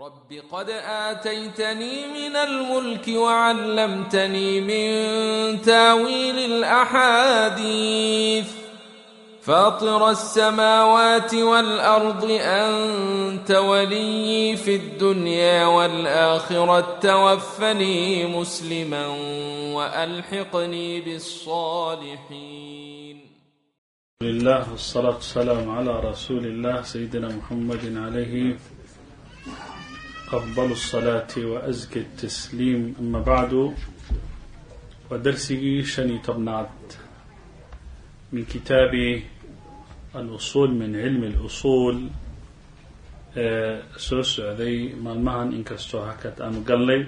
رب قد آتيتني من الملك وعلمتني من تاويل الأحاديث فاطر السماوات والأرض أنت ولي في الدنيا والآخرة توفني مسلما وألحقني بالصالحين لله والصلاة والسلام على رسول الله سيدنا محمد عليه أفضل الصلاة وأزكى التسليم أما بعد ودرسي شني تبنعد من كتاب الأصول من علم الأصول soo socday maalmahan inkastoo hakad aanu galnay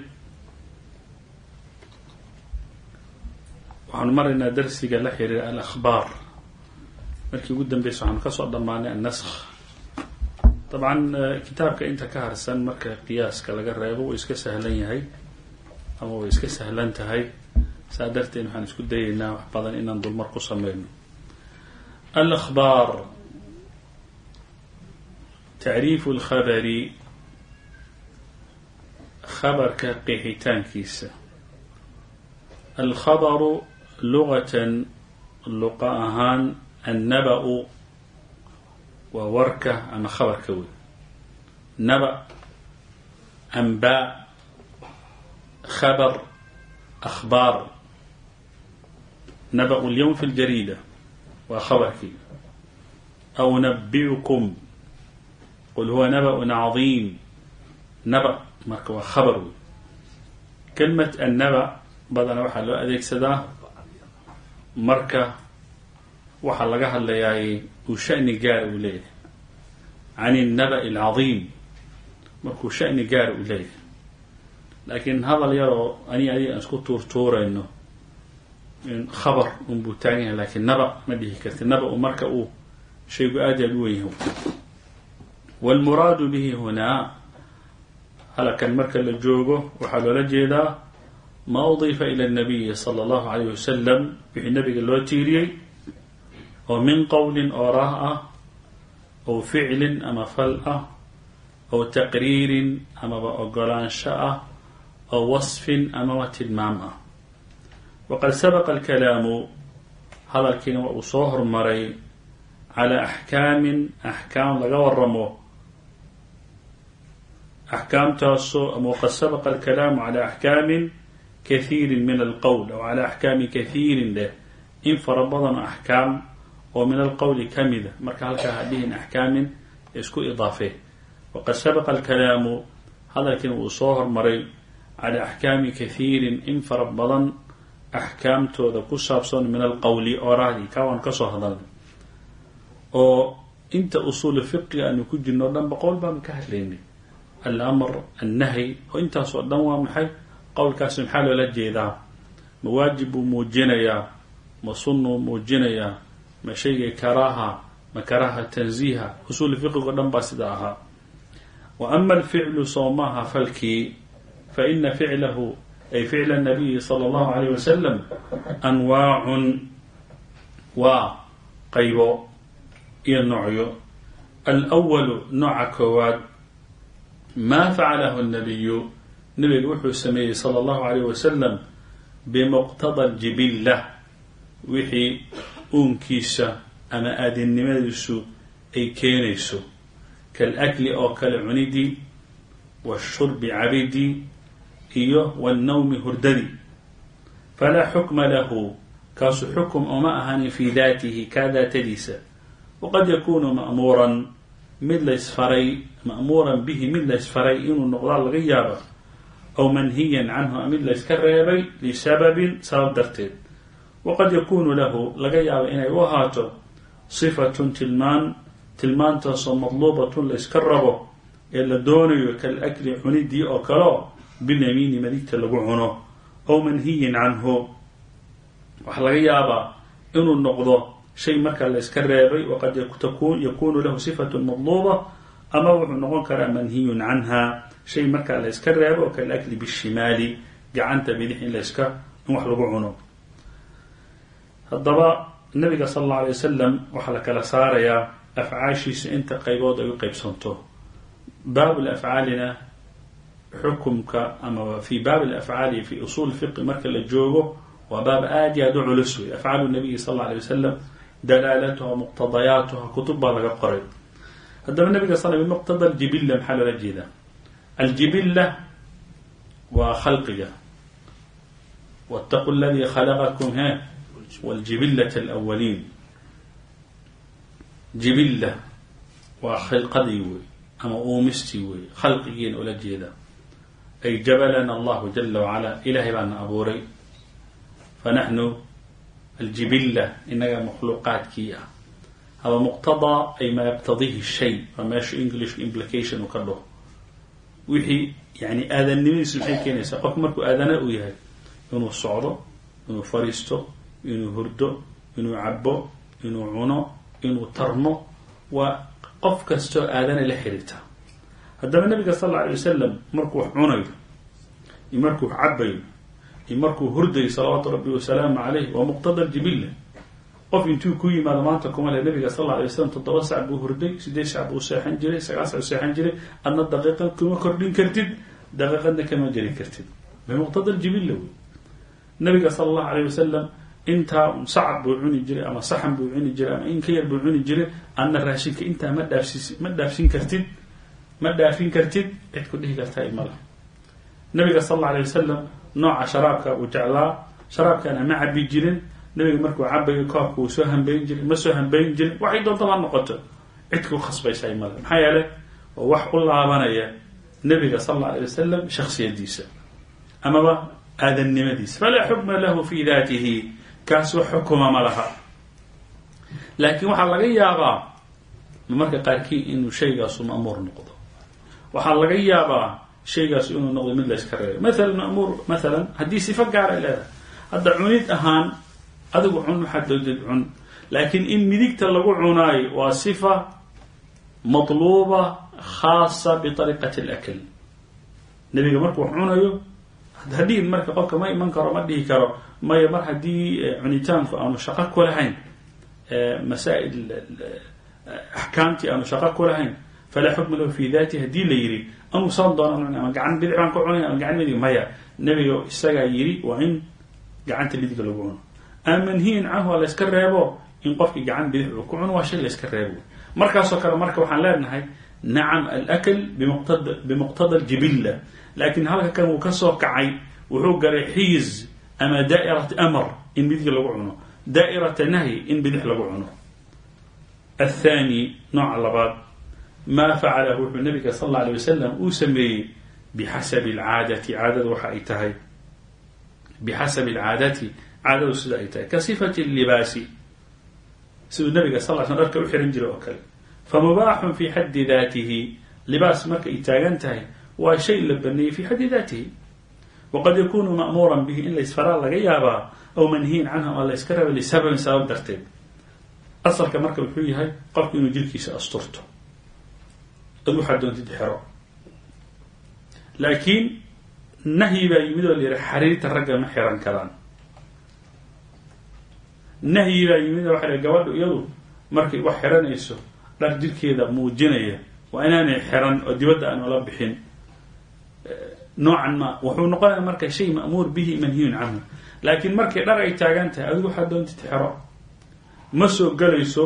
waxaanu maraynaa darsiga la xiriira alakhbaar markii ugu dambeysa waxaanu kasoo dhammaanay annaskh dabcan kitaabka inta ka harsan marka qiyaaska laga reebo wuu iska sahlan yahay ama way iska sahlan tahay. Saa darteed waxaan isku dayeynaa wax badan inaan dulmar ku sameyno alakhbaar. Tacriifu lkhabari khabarka qeexitaankiisa alkhabaru lugatan luqa ahaan annaba-u waa warka ama khabarka wey naba anbaa khabar akhbaar. Naba-u lyawm fi ljarida waa khabarkii. Aw nabiukum qul huwa naba-un cadiim naba marka waa khabar wey kelmat annaba badana waxaa loo adeegsadaa marka waxaa laga hadlayaay uu shani gaar uu leeyahay. Can innaba'i alcadiim markuu shani gaar uu leeyahay. Laakiin hadal yaroo ani adi aan isku tuurtuurayno khabar unbuu taagan yahay laakiin naba ma dhihi karti naba u marka uu shaygu aad aad u wen yahay. Waalmuraadu bihi hunaa halkan marka la joogo waxaa loola jeedaa ma udiifa ila nabiyi sala allahu alayh wasalam wixii nabiga loo tiiriyey oo min qowlin oorah ah ow ficlin ama fal ah ow taqriirin amaba ogolaansho ah ow wasfin amaba tilmaam ah. Waqad sabaqa alkalaamu hadalkiina waa uu soo hormaray calaa axkaamin axkaam laga waramo axkaamtaasoo ama waqad sabaqa alkalaamu calaa axkaamin kahiirin min alqowl aw calaa axkaami kahiirin leh in fara badan axkaam oo min alqowli ka mida marka halkaa hadhihin axkaamin isku idaafee waqad sabaqa alkalaamu hadalkiina wuu soo hormaray calaa axkaami kahiirin in fara badan axkaamtooda ku saabsan min alqowli orahdii kaa waan ka soo hadalnay. Oo inta usuuli fiqiga aanu ku jirno o dhan ba qowl baanu ka hadlaynay. Alamr annahy oo intaas oo dhan waa maxay? Qowlkaasi maxaa loola jeedaa? Ma buu muujinayaa? Ma sunnuu muujinayaa ma shaygay karaaha ma karaaha tanziiha usuuli fiqigo dhan baa sida ahaa. Wa ama alficlu soomaha falkii fa ina ficlahu ay ficla nabiyi sala allahu alayh wasalam anwaacun waa qaybo iyo noocyo. Alwalu nooca koowaad maa facalahu nabiyu nabiga wuxuu sameeyey sala allahu alayh wasalam bimuqtada ljibilla wixii uunkiisa ama aadinimadiisu ay keenayso. Kalakli oo kale cunidii washurbi cabidii iyo wannawmi hurdadii falaa xukma lahu kaasu xukum uma ahanin fii daatihi kaa daatadiisa. Waqad yakunu ma'muuran mid laysfaray ma'muuran bihi mid laysfaray inuu noqdaa laga yaaba aw manhiyan canhu mid layska reebay lisababin sabab darteed waqad yakunu lahu laga yaaba inay u ahaato sifatun tilmaan tilmaantaasoo madluubatun la yska rabo ee la doonayo kal akli cunidii oo kaleo bilyamiini madigta lagu cuno aw manhiyin canhu waxaa laga yaabaa inuu noqdo shay markaa la yska reebay waqad yakunu lahu sifatun madluuba ama wuxuu noqon karaa manhiyun canha shay markaa la yska reebo oo kal akli bishimaali gacanta bidix in laska in wax lagu cuno haddaba nabiga sala allau alay wasalam waxaa la kala saarayaa afcaashiisa inta qaybood ay u qeybsanto baabul afcaalina xukumka ama fi baab alafcaali fi usul fiqi marka la joogo waa baab aad iyo aad u culus wey afcaalu nabiyi sal alla alay wasalam dalaalatuha muqtadayaatuha kutub baa laga qoray. Haddaba nabiga sal bimuqtada aljibilla maxaa loola jeedaa? Aljibilla waa khalqiga. Wاtaqu ladii khalaqakum he wاljibillaة اlأwaliin jibilla waa khilqadii wey ama uumistii wey khalqigiina ula jeeda ay jabalana allahu jala wacala ilahay baana abuuray fanaxnu aljibilla inaga makhluuqaadkii ah haba muqtadaa ay maa yaqtadihi shay waa meesha english implication uu ka dhaho wixii yani aadannimadiisu maxay keenaysaa qofku markuu aadana uu yahay inuu socdo inuu fariisto inuu hurdo inuu cabo inuu cuno inuu tarmo waa qof kastoo aadana la xiriirta. Haddaba nabiga sal alla alay wasalam markuu wax cunayo iyo markuu wax cabayo iyo markuu hurdayo salawaatu rabbi wasalaamu caleyh waa muqtada ljibilla qof intuu ku yimaado maanta kuma le nabiga sal alla alay waslam toddoba sac buu hurday sideed sac buu seexan jiray sagaal sac buu seexan jiray adna daqiiqad kuma kordhin kartid daqiiqadna kama jeri kartid. Bimuqtada ljibilla wey nabiga sala allahu alayh wasalam intaa sacab buu cuni jiray ama saxan buu cuni jiray ama in ka yar buu cuni jiray adna raashinka intaa ma dhaafsis ma dhaafsin kartid ma dhaafin kartid cid ku dhihi kartaa imala nabiga sal alla alay wasalam nooca sharaabka uu jeclaa sharaabkana ma cabi jirin nabiga markuu cabayo koobka uu soo hambeyn jiray ma soo hambeyn jirin waxay doontama noqoto cid ku khasbaysa imala maxaa yeelay waa wax u laabanaya nabiga sal alla alay wasalam shaksiyadiisa amaba aadannimadiisa. Falaa xukma lahu fi daatihi kaas wax xukuma ma laakiin waxaa laga yaabaa marka qaarkii inuu shaygaasu ma'muur noqdo. Waxaa laga yaabaa shaygaasu inuu noqdo mid la yska reebo maalan ma'muur maalan haddii sifo gaaray leedahay. Hadda cunid ahaan adigu cun waxaad doodid cun. Laakiin in midigta lagu cunaayo waa sifa matluuba khaasa biariqati alakl. Nebiga markuu cunayo hadhihin marka qofka ma iman karo ma dhihi karo maya mar haddii cunitaanku aanu shaqo ku lahayn masaa'il axkaamtii aanu shaqo ku lahayn falaa xukma lahu fi dati haddii la yidhi anuu san doona ama gacan bidix baan ku cunay ama gacan midig maya. Nebiga isagaa yidhi waa in gacanta midiga lagu cuno. Ama manhiyin canhu waa layska reebo in qofkii gacan bidix uu ku cuno waa shay layska reebo. Markaasoo kale marka waxaan leenahay nacam alakl bimuqtada ljibilla laakiin halka kan uu ka soo kacay wuxuu galay xiiz ama daa'irat amar in midig lagu cuno. Daa'irata nahyi in bidix lagu cuno. Athani nooca labaad. Maa facalahu wuxuu nabiga sal alla alay wasalam uu sameeyey bixasabi alcaadati caadada waxa ay tahay. Bixasabi alcaadati caadadu sida ay tahay. Ka sifati libaasi. Siduu nabiga sal l sl dharka u xiran jiray oo kale. Famubaaxun fi xaddi daatihi. Libaas marka ay taagan tahay waa shay la baneeyey fi xaddi daatihi. Waqad yakunu ma'muuran bihi in laysfaraa laga yaabaa aw manhiyin canhu ama layska raba lisababin sabab darteed. Asalka marka wuxuu yahay qofku inuu jirkiisa asturto. Ad waxaad doontid xero laakiin nahyi baa yimid oo la yihi xariirta ragga ma xiran karaan. Nahyi baa yimid oo waxa la gabadhu iyadu markay wax xiranayso dhar jirkeeda muujinaya waa inaanay xiran oo dibadda aan ula bixin noocan ma wuxuu noqonaya marka shay ma'muur bihi manhiyun canhu laakiin markay dhar ay taagan tahay adigu waxaad doontid xero ma soo gelayso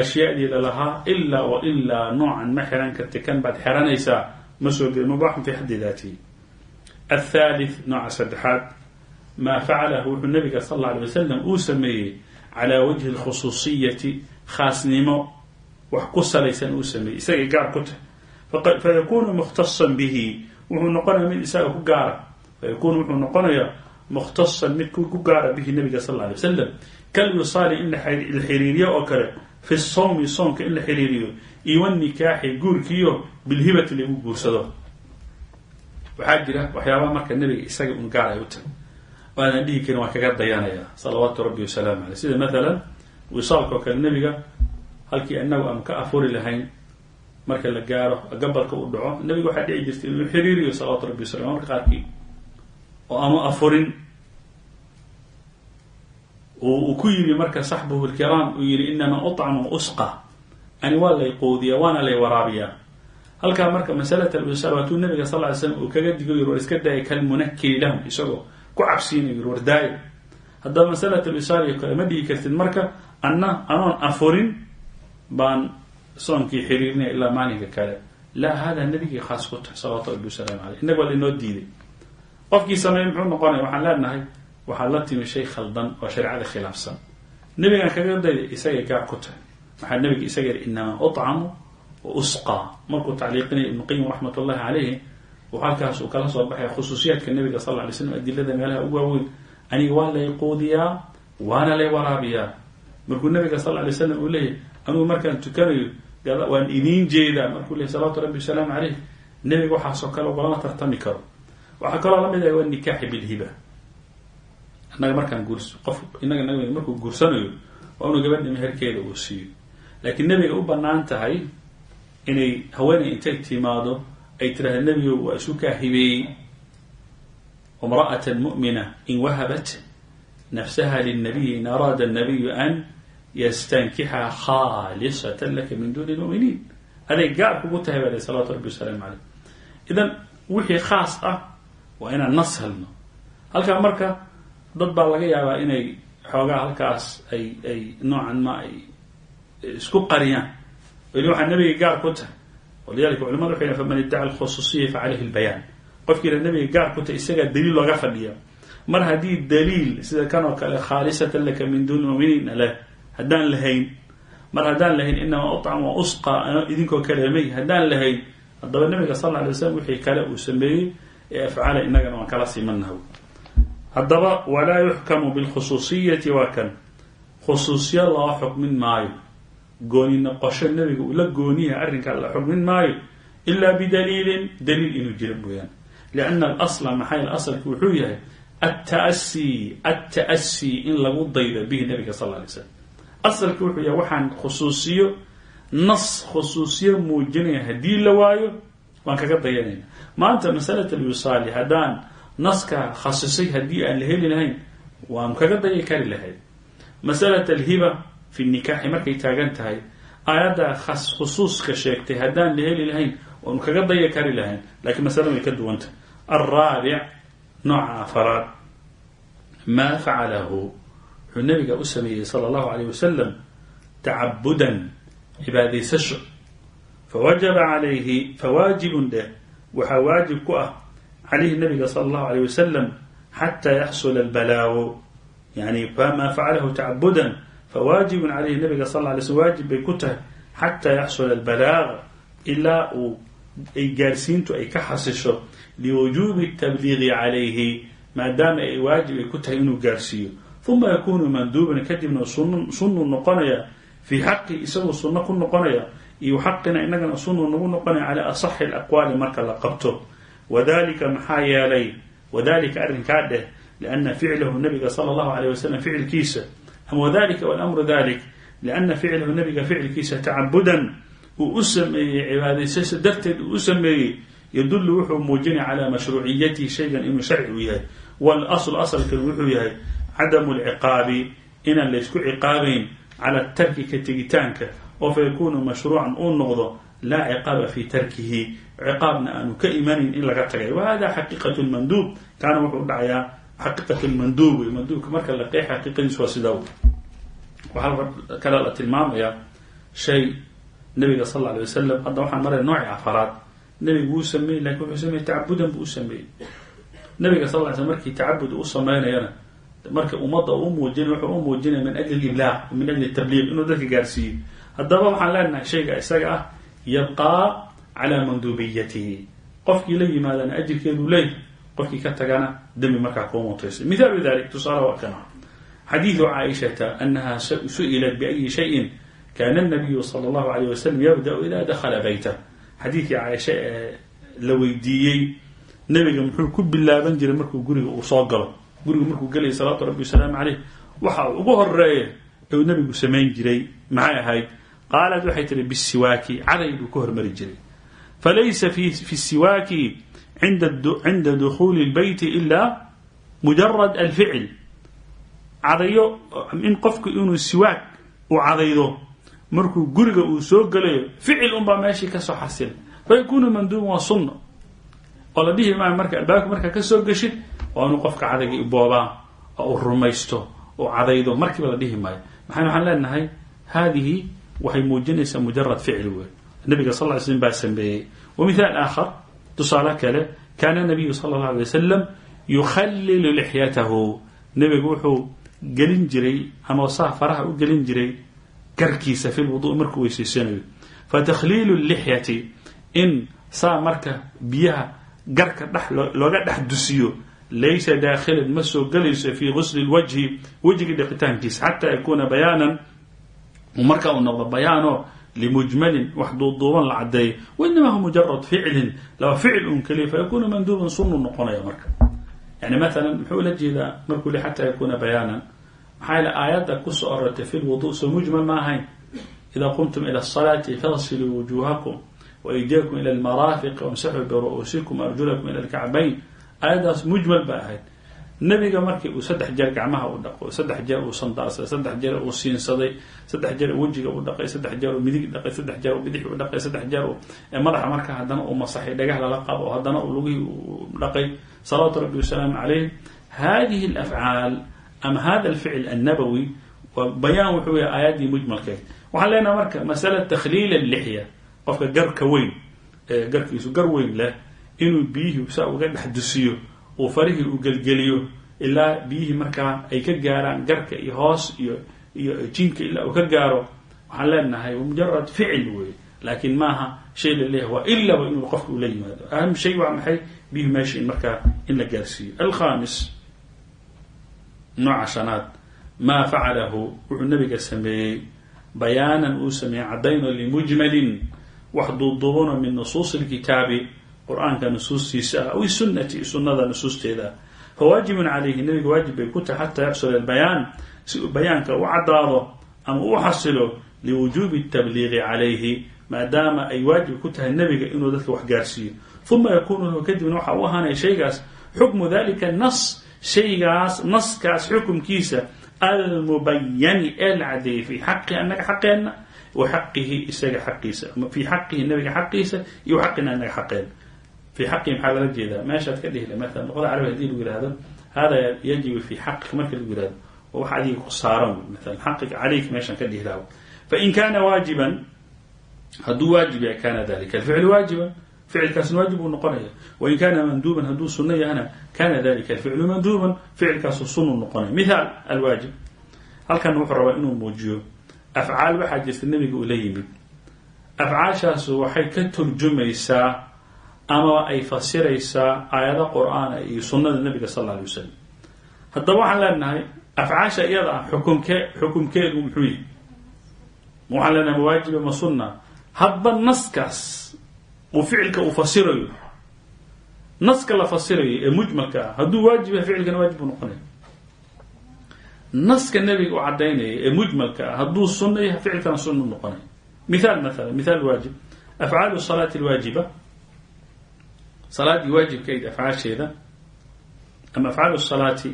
ashyaadii lalahaa ilaa wa ilaa noocan ma xiran karti kan baad xiranaysaa ma soo geli mubaaxun fi xaddi daatihi athalith nooca saddexaad maa facalahu wuxuu nabiga sal alla alay wasalam uu sameeyey calaa wajhi lkhusuusiyati khaasnimo wax ku salaysan uu sameeyey isagay gaar ku tahay fayakunu mukhtasan bihi wuxuu noqonaya mid isaga ku gaara fayakunu wuxuu noqonayaa mukhtasan mid ku gaara bihi nabiga sal alay wasalam kalwisaali in la xiriiriyo oo kale fi sawmi soomka in la xiriiriyo iyo wanikaaxi guurkiiyo bilhibati lagu guursado. Waxaa jira waxyaabaha marka nabiga isaga un gaar ay u tahay oo aadan dhihi karin waa kaga dayanaya salawaatu rabbi wasalaamu caleyh sida maalan wisaalka oo kale nebiga halkii inagu aan ka afuri lahayn marka la gaaro gabalka uu dhaco nebiga waxaa dhici jirtay inuu xiriiriyo salawatu rabbi wasalam marka qaarkii oo aanu afurin uu ku yidhi marka saxbuhu lkiraam uu yihi inamaa uطcamu usqa. Ani waa lay quudiya waana lay waraabiyaa. Halkaa marka masalat alwisaal waatuu nabiga sal ly slam uu kaga digo yir war iska daaya kalmunakiri lahum isagoo ku cabsiinayo yir war daayo haddaba masalat alwisaal iyo kale ma dhigi kartid marka anna anoon afurin baan soonkii xiriirinaya ilaa maalinka kale laa hada nabigii khaas ku tahay salawatu rabbi wasalaamu caleyh innaga waa diiday. Qofkii sameey muxuu noqonaya waxaan leenahay waxaad la timi shay khaldan oo shareecada khilaafsan. Nabigaan kaga dayda isagay gaar ku tahay waxaa nabiga isaga yidhi inamaa uطcamu wa usqaa. Markuu tacliiqinaya ibnu qayim raxmat ullahi caleyhi uu halkaas uu kala soo baxay khusuusiyaadka nabiga sal lla alay slam adilada meelaha ugu waaweyn. Aniga waa lay quudiyaa waana lay waraabiyaa. Markuu nabiga sal lla slam uu leeyahy anugu markaan tukanayo waan idiin jeedaa markuu leeyahy salawatu rabbi wasalaamu caleyh nebiga waxaasoo kale ugolama tartami karo. Waxaa kaloo la mid ah waa nikaaxi bilhiba. Annaga markaan guurs qof inaga nabiga markuu guursanayo waa inuu gabadha meherkeeda uu siiyo. Laakiin nebiga u bannaan tahay inay haweeney intay timaado ay tiraahda nebigo waa isu kaa hibeeyey. Mu'mina in wahabat nafsaha lilnabiyi in araada annabiyu an yastankixaa khaalisatan laka min duuni lmuminiin aday gaar kugu tahay baa salawatu rabbi wasalaamu caleyh idan wixii khaas ah waa inaan nas helno halkaa marka dad baa laga yaabaa inay xoogaa halkaas ay ay noocan ma ay isku qariyaan weli waxaa nabiga gaar ku tahay walidalika culamadu waxay faman iddaca alkhusuusiya fa caleyhi lbayaan qofkiina nabiga gaar ku tahay isagaa daliil looga fadhiya mar haddii daliil sida kan oo kale khaalisatan laka min duuni muminiin leh haddaan lahayn mar haddaan lahayn inamaa uطcam wa usqa idinkoo kalemay haddaan lahayn haddaba nabiga sal lla alay slam wixii kale uu sameeyey ee afcaala innagana waan kala simanaha haddaba walaa yuxkamu bilkhusuusiyati waa kan. Khusuusiya loo xukmin maayo. Gooni noqosho nebiga uu la gooniyaha arrinkaa la xukmin maayo ilaa bidaliilin daliil inuu jiro mooyaan lianna alasla maxay asalku wuxuu yahay alta'asii alta'asii in lagu daydo bihi nabiga sal lla alay slam asalku wuxuu yahay waxaan khusuusiyo nas khusuusiyo muujinaya haddii la waayo waan kaga dayanayna maanta masalat alwisaali haddaan naska khasisay haddii aan la heli lahayn waan kaga daya kari lahayd. Masalat alhiba fi nikaaxi markay taagan tahay aayadda khusuuska sheegtay haddaan la heli lahayn waanu kaga daya kari lahayn. Lakiin masala way ka duwantahay alraabic nooca afaraad. Maa facalahu wuxuu nabiga u sameeyey sala allahu alayh wasalam tacabudan cibaadaysasho fawajaba calayhi fawaajibun dheh waxaa waajib ku ah calayhi nabiga sala allahu alayh wasalam xataa yaxsula albalaawo yani famaa facalahu tacabudan fawaajibun calayhi nabiga sal lla lay slm waajib bay ku tahay xataa yaxsula albalaaq ilaa uu ay gaarsiintu ay ka xasisho liwujuubi tabliiqi calayhi maadaama ay waajib ay ku tahay inuu gaarsiiyo uma yakunu manduuban kadibna sunnu noqonaya fii xaqi isagoo sunno ku noqonaya iyo xaqina inagana sunnu nagu noqonaya calaa asaxi alaqwaali marka la qabto. Wadalika maxaa yeelay wadalika arrinkaa dheh lianna ficlahu nabiga sala allahu alayh wasalam ficilkiisa ama wadalika walamru dalik lianna ficlahu nabiga ficilkiisa tacabudan uu u sameeyey cibaadaysasha darteed uu u sameeyey yadullu wuxuu muujinaya calaa mashruuciyatihi shaygan inuu sharci u yahay. Walasl asalkan wuxuu yahay cadamu lciqaabi inaan laysku ciqaabayn cala tarki ka tegitaanka oo fa yakunu mashruucan uu noqdo laa ciqaaba fi tarkihi ciqaabna aanu ka imanayn in laga tagay wa hada xaqiiqat lmanduub kaana wuxuu dhacayaa xaqiiqat lmanduub wey manduubka marka la qeex xaqiiqadiis waa sidaa waxaa kale la tilmaamayaa shay nabiga sal alla alay wasalam hadda waxaan maraya nooci afaraad nabigu wuu sameeyey laakiin wuxuu sameeyey tacabudan buu u sameeyey nabiga sal ly sl markii tacabud u sameynayana marka ummadda u muujinay wuxuu u muujinaya min ajli iblaaq min ajli tabliiq inuu dadka gaarsiiyo. Haddaba waxaan leenahay shayga isaga ah yabqaa calaa manduubiyatihi. Qofkii la yimaadana ajirkeedu leey qofkii ka tagana dembi markaa kuu mutaysay. Mithaalu dalik tusaale waa kana. Xadiidu caaishata anaha su'ilat biayi shayin kana nabiyu sala allahu alayh wasalam yabda-u ida dakhala bayta. Xadiidkii caaisha ee la weydiiyey nebiga muxuu ku bilaaban jiray markuu guriga uu soo galo gurigu markuu gelayay salawaatu rabbi wasalaamu caleyh waxa ugu horreeya uu nebigu samayn jiray maxay ahayd? Qaalat waxay tihi bisiwaaki caday buu ka hormari jiray. Falaysa fi siwaaki cinda dukhuuli lbeyti ilaa mujarad alficil. Cadayo in qofku inuu siwaak u cadaydo markuu guriga uu soo gelayo ficil unbaa meeshii ka soo xasil. Fayakunu manduuban waa sunno oo la dhihi maayo marka albaabka markaa ka soo geshid waa inuu qofka cadayga boobaa oo uu rumaysto oo cadaydo markiiba la dhihi maayo. Maxaan waxaan leenahay haadihi waxay muujinaysaa mujarad ficli wey nabiga sal ly slm baa sameeyey. Wa mithaal aakhar tusaale kale kaana nabiyu sala allahu alay wasalam yukhallilu lixyatahu nebigu wuxuu gelin jiray ama saa faraha u gelin jiray garkiisa fi lwudu markuu weysaysanayo fatakhliilu lixyati in saa marka biyaha garka dhex looga dhex dusiyo laysa daakhilan ma soo gelayso fi gusli lwajhi wejiga dhiqitaankiisa xataa yakuuna bayaanan marka uu noqdo bayaano limujmalin wax duuduuban la cadeeyo wainama hu mujarad ficlin laba ficil un keliya fayakunu manduuban sunu noqonaya marka yani maalan muxuu la jeedaa markuu li xataa yakuuna bayaanan maxaa yale aayadda ku soo orortay fi lwudu soo mujmal ma ahayn ida qumtum ila asalaati fagsiluu wujuhakum waydiyakum ila almaraafiq wamsaxuu biru'uusikum arjulakum ila alkacbayn aayaddaas mujmal ba ahayd. Nebiga markii uu saddex jeer gacmaha u dhaqo saddex jeer uu sandaarsaday saddex jeer uu siinsaday saddex jeer wejiga u dhaqay saddex jeer uu midig dhaqay saddex jeer uu bidix u dhaqay saddex jeer madaxa marka haddana uu masaxay dhagah lala qabo oo haddana uu lugihii u dhaqay. Salawaatu rabbi wasalaamu calayh hadihi alafcaal ama hada alficl annabawi bayaan wuxuu yahay aayaddii mujmalkeed. Waxaan leenaha marka masala takhliil allixya qofka garka weyn garkiisu gar weyn leh inuu biyihii saa uga dhex dusiyo uu farihii u gelgeliyo ilaa biyihii markaa ay ka gaaraan garka iyo hoos iyo iyo jinka ilaa uu ka gaaro waxaan leenahay mujarad ficil wey laakiin maaha shay la leeyahay waa ilaba inuu qofka ula yimaado. Aham shay waa maxay? Biyuhi meesha in markaa in la gaarsiiyo. Alkhamis nooca shanaad maa facalahu wuxuu nabiga sameeyey bayaanan uu sameeyey cadayno limujmalin wax duuduubano min nusuusi lkitaabi qur'aanka nusuustiisa ah aw sunati sunada nusuusteeda. Ah calayhi nabiga waajib bay ku tahay xataa yaxsula albayaan si uu bayaanka u caddaado ama u xasilo liwujuubi tabliiqi calayhi maadaama ay waajib ku tahay nebiga inuu dadka wax gaarsiiyo. Uma yakunu lahu kadibna waxa u ahaanaya shaygaas xukmu dalika nas shaygaas naskaas xukumkiisa almubayani ee la cadeeyey fi xaqi anaga xaqeenna wa xaqihi isaga xaqiisa fi xaqihi nabiga xaqiisa iyo xaqina anaga xaqeen fi xaqihi maxaa lala jeedaa meeshaad ka dhihila maala luqada carabi haddii lagu yihahdo hada yajibu fi xaqika marka lagu yihahdo oo wax adiga ku saaran maala xaqiga caleyka meeshaan ka dhihi laha fain kana waajiban hadduu waajib yahay kana dalika alficlu waajiban ficilkaasna waajib uu noqonaya wain kana manduuban hadduu suno yahana kana dalika alficlu manduuban ficilkaasu sunu noqonaya mithaal alwaajib halkan wuxuu rabaa inuu muujiyo afcaal waxaa jirta nebiga uu la yimid afcaashaasu waxay ka turjumaysaa ama ay fasiraysaa aayado qur'aana iyo sunnada nebiga sal alla alay wasalam haddaba waxaan leenahay afcaasha iyada ah xukumkee xukumkeedu muxuu yihi waxaan leenahay mawaajiba ma sunna? Hadba naskaas uu ficilka uu fasirayo naska la fasirayo ee mujmalka ah hadduu waajib yahay ficilkana waajib buu noqonaya. Naska nebiga u cadaynaya ee mujmalka ah hadduu sunno yahay ficilkana sunnu noqonaya. Mithaal maala mithaal waajib. Afcaalu salaati alwaajiba salaaddii waajibkayd afcaasheeda ama afcaalu salaati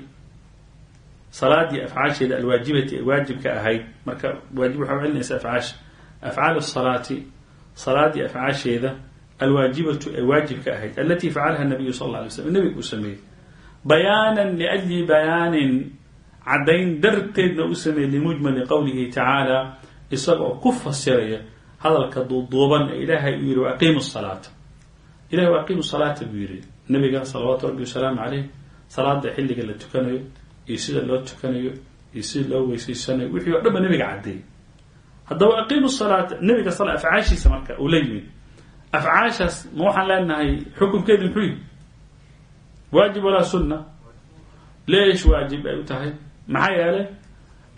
salaaddii afcaasheeda alwaajibati waajibka ahayd marka waajib waxaa celinaysa afcaasha afcaalu salaati salaaddii afcaasheeda alwaajibatu ee waajibka ahayd alatii facalaha nabiyu sal alla alay slam nebiga uu sameeyey. Bayaanan liajli bayaanin caddayn darteedna u sameeyey limujmali qowlihi tacaala isagoo ku fasiraya hadalka duuduuban ee ilaahay uu yihi waaqiimu salaata ilahay waaqiimu salaata buu yihi nabiga salawaatu rabbi wasalaamu caleyh salaada xilliga la tukanayo iyo sida loo tukanayo iyo sida loo weysaysanayo wixii o dhan ba nabiga caddeeyey haddaba aqiimu salaata nabiga sal afcaashiisa marka uu la yimid. Afcaashaas ma waxaan leenahay xukunkeedu muxuu yihi waajib walaa sunna? Leesh waajib ay u tahay. Maxaa yeelay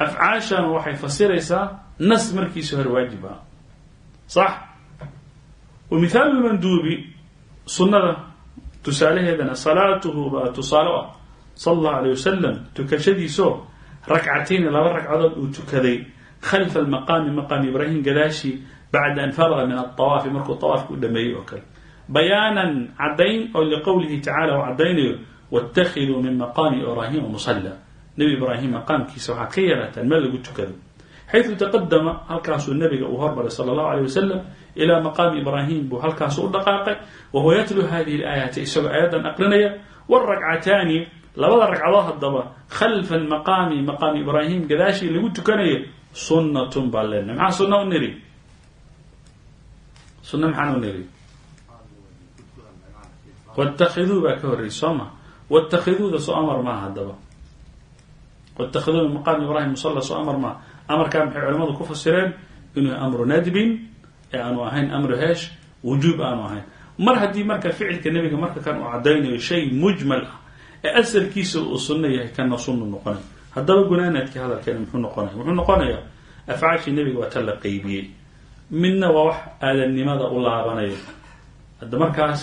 afcaashan waxay fasiraysaa nas markiisa hore waajib ah. Sax. Wa mithaalu lmanduubi sunnada tusaalaheedana salaatuhu baa tusaale ah. Sal allahu alay wasalam tukashadiisoo ragcatayni laba ragcadood uu tukaday. Khalfa almaqaami maqaam ibraahim gadaashii bacda an farqa min altawaafi markuu tawaafka u dhameeyey oo kale. Bayaanan cadayn oo liqowlihi tacala u caddaynayo watakiduu min maqaami ibraahima musalla. Nebi ibraahim maqaamkiisa waxaad ka yeelaataan meel lagu tukado. Xaysu taqadama halkaasuu nebiga uu hormaray sala allahu alay wasalam ilaa maqaami ibraahim buu halkaas u dhaqaaqay wa huwa yatlu hadihi laayaati isagoo aayadan aqrinaya wاragcataani labada ragcadood haddaba khalfa maqaami maqaami ibraahim gadaashii lagu tukanayo sunnatun baa leenahay maxaa sunna u niri sunna maxaan u niri wاtakiduu baa ka horreyy soo ma wاtakiduuda soo amar maaha haddaba wاtakiduu min maqaami ibrahim musalla soo amar maaha amarkaa maxay culamadu ku fasireen inuu amru nadbin ee aanu ahayn amru heesh wujuub aanu ahayn. Mar haddii marka ficilka nebiga marka kan uu caddaynayo shay mujmal ah ee asalkiisa uu sunno yahay kana sunnu noqonay haddaba gunaanaadkii hadalkeena muxuu noqonaya? Muxuu noqonayaa afcaashii nebiga waa ta la qeybiyey midna waa wax aadannimada u laabanayo hadda markaas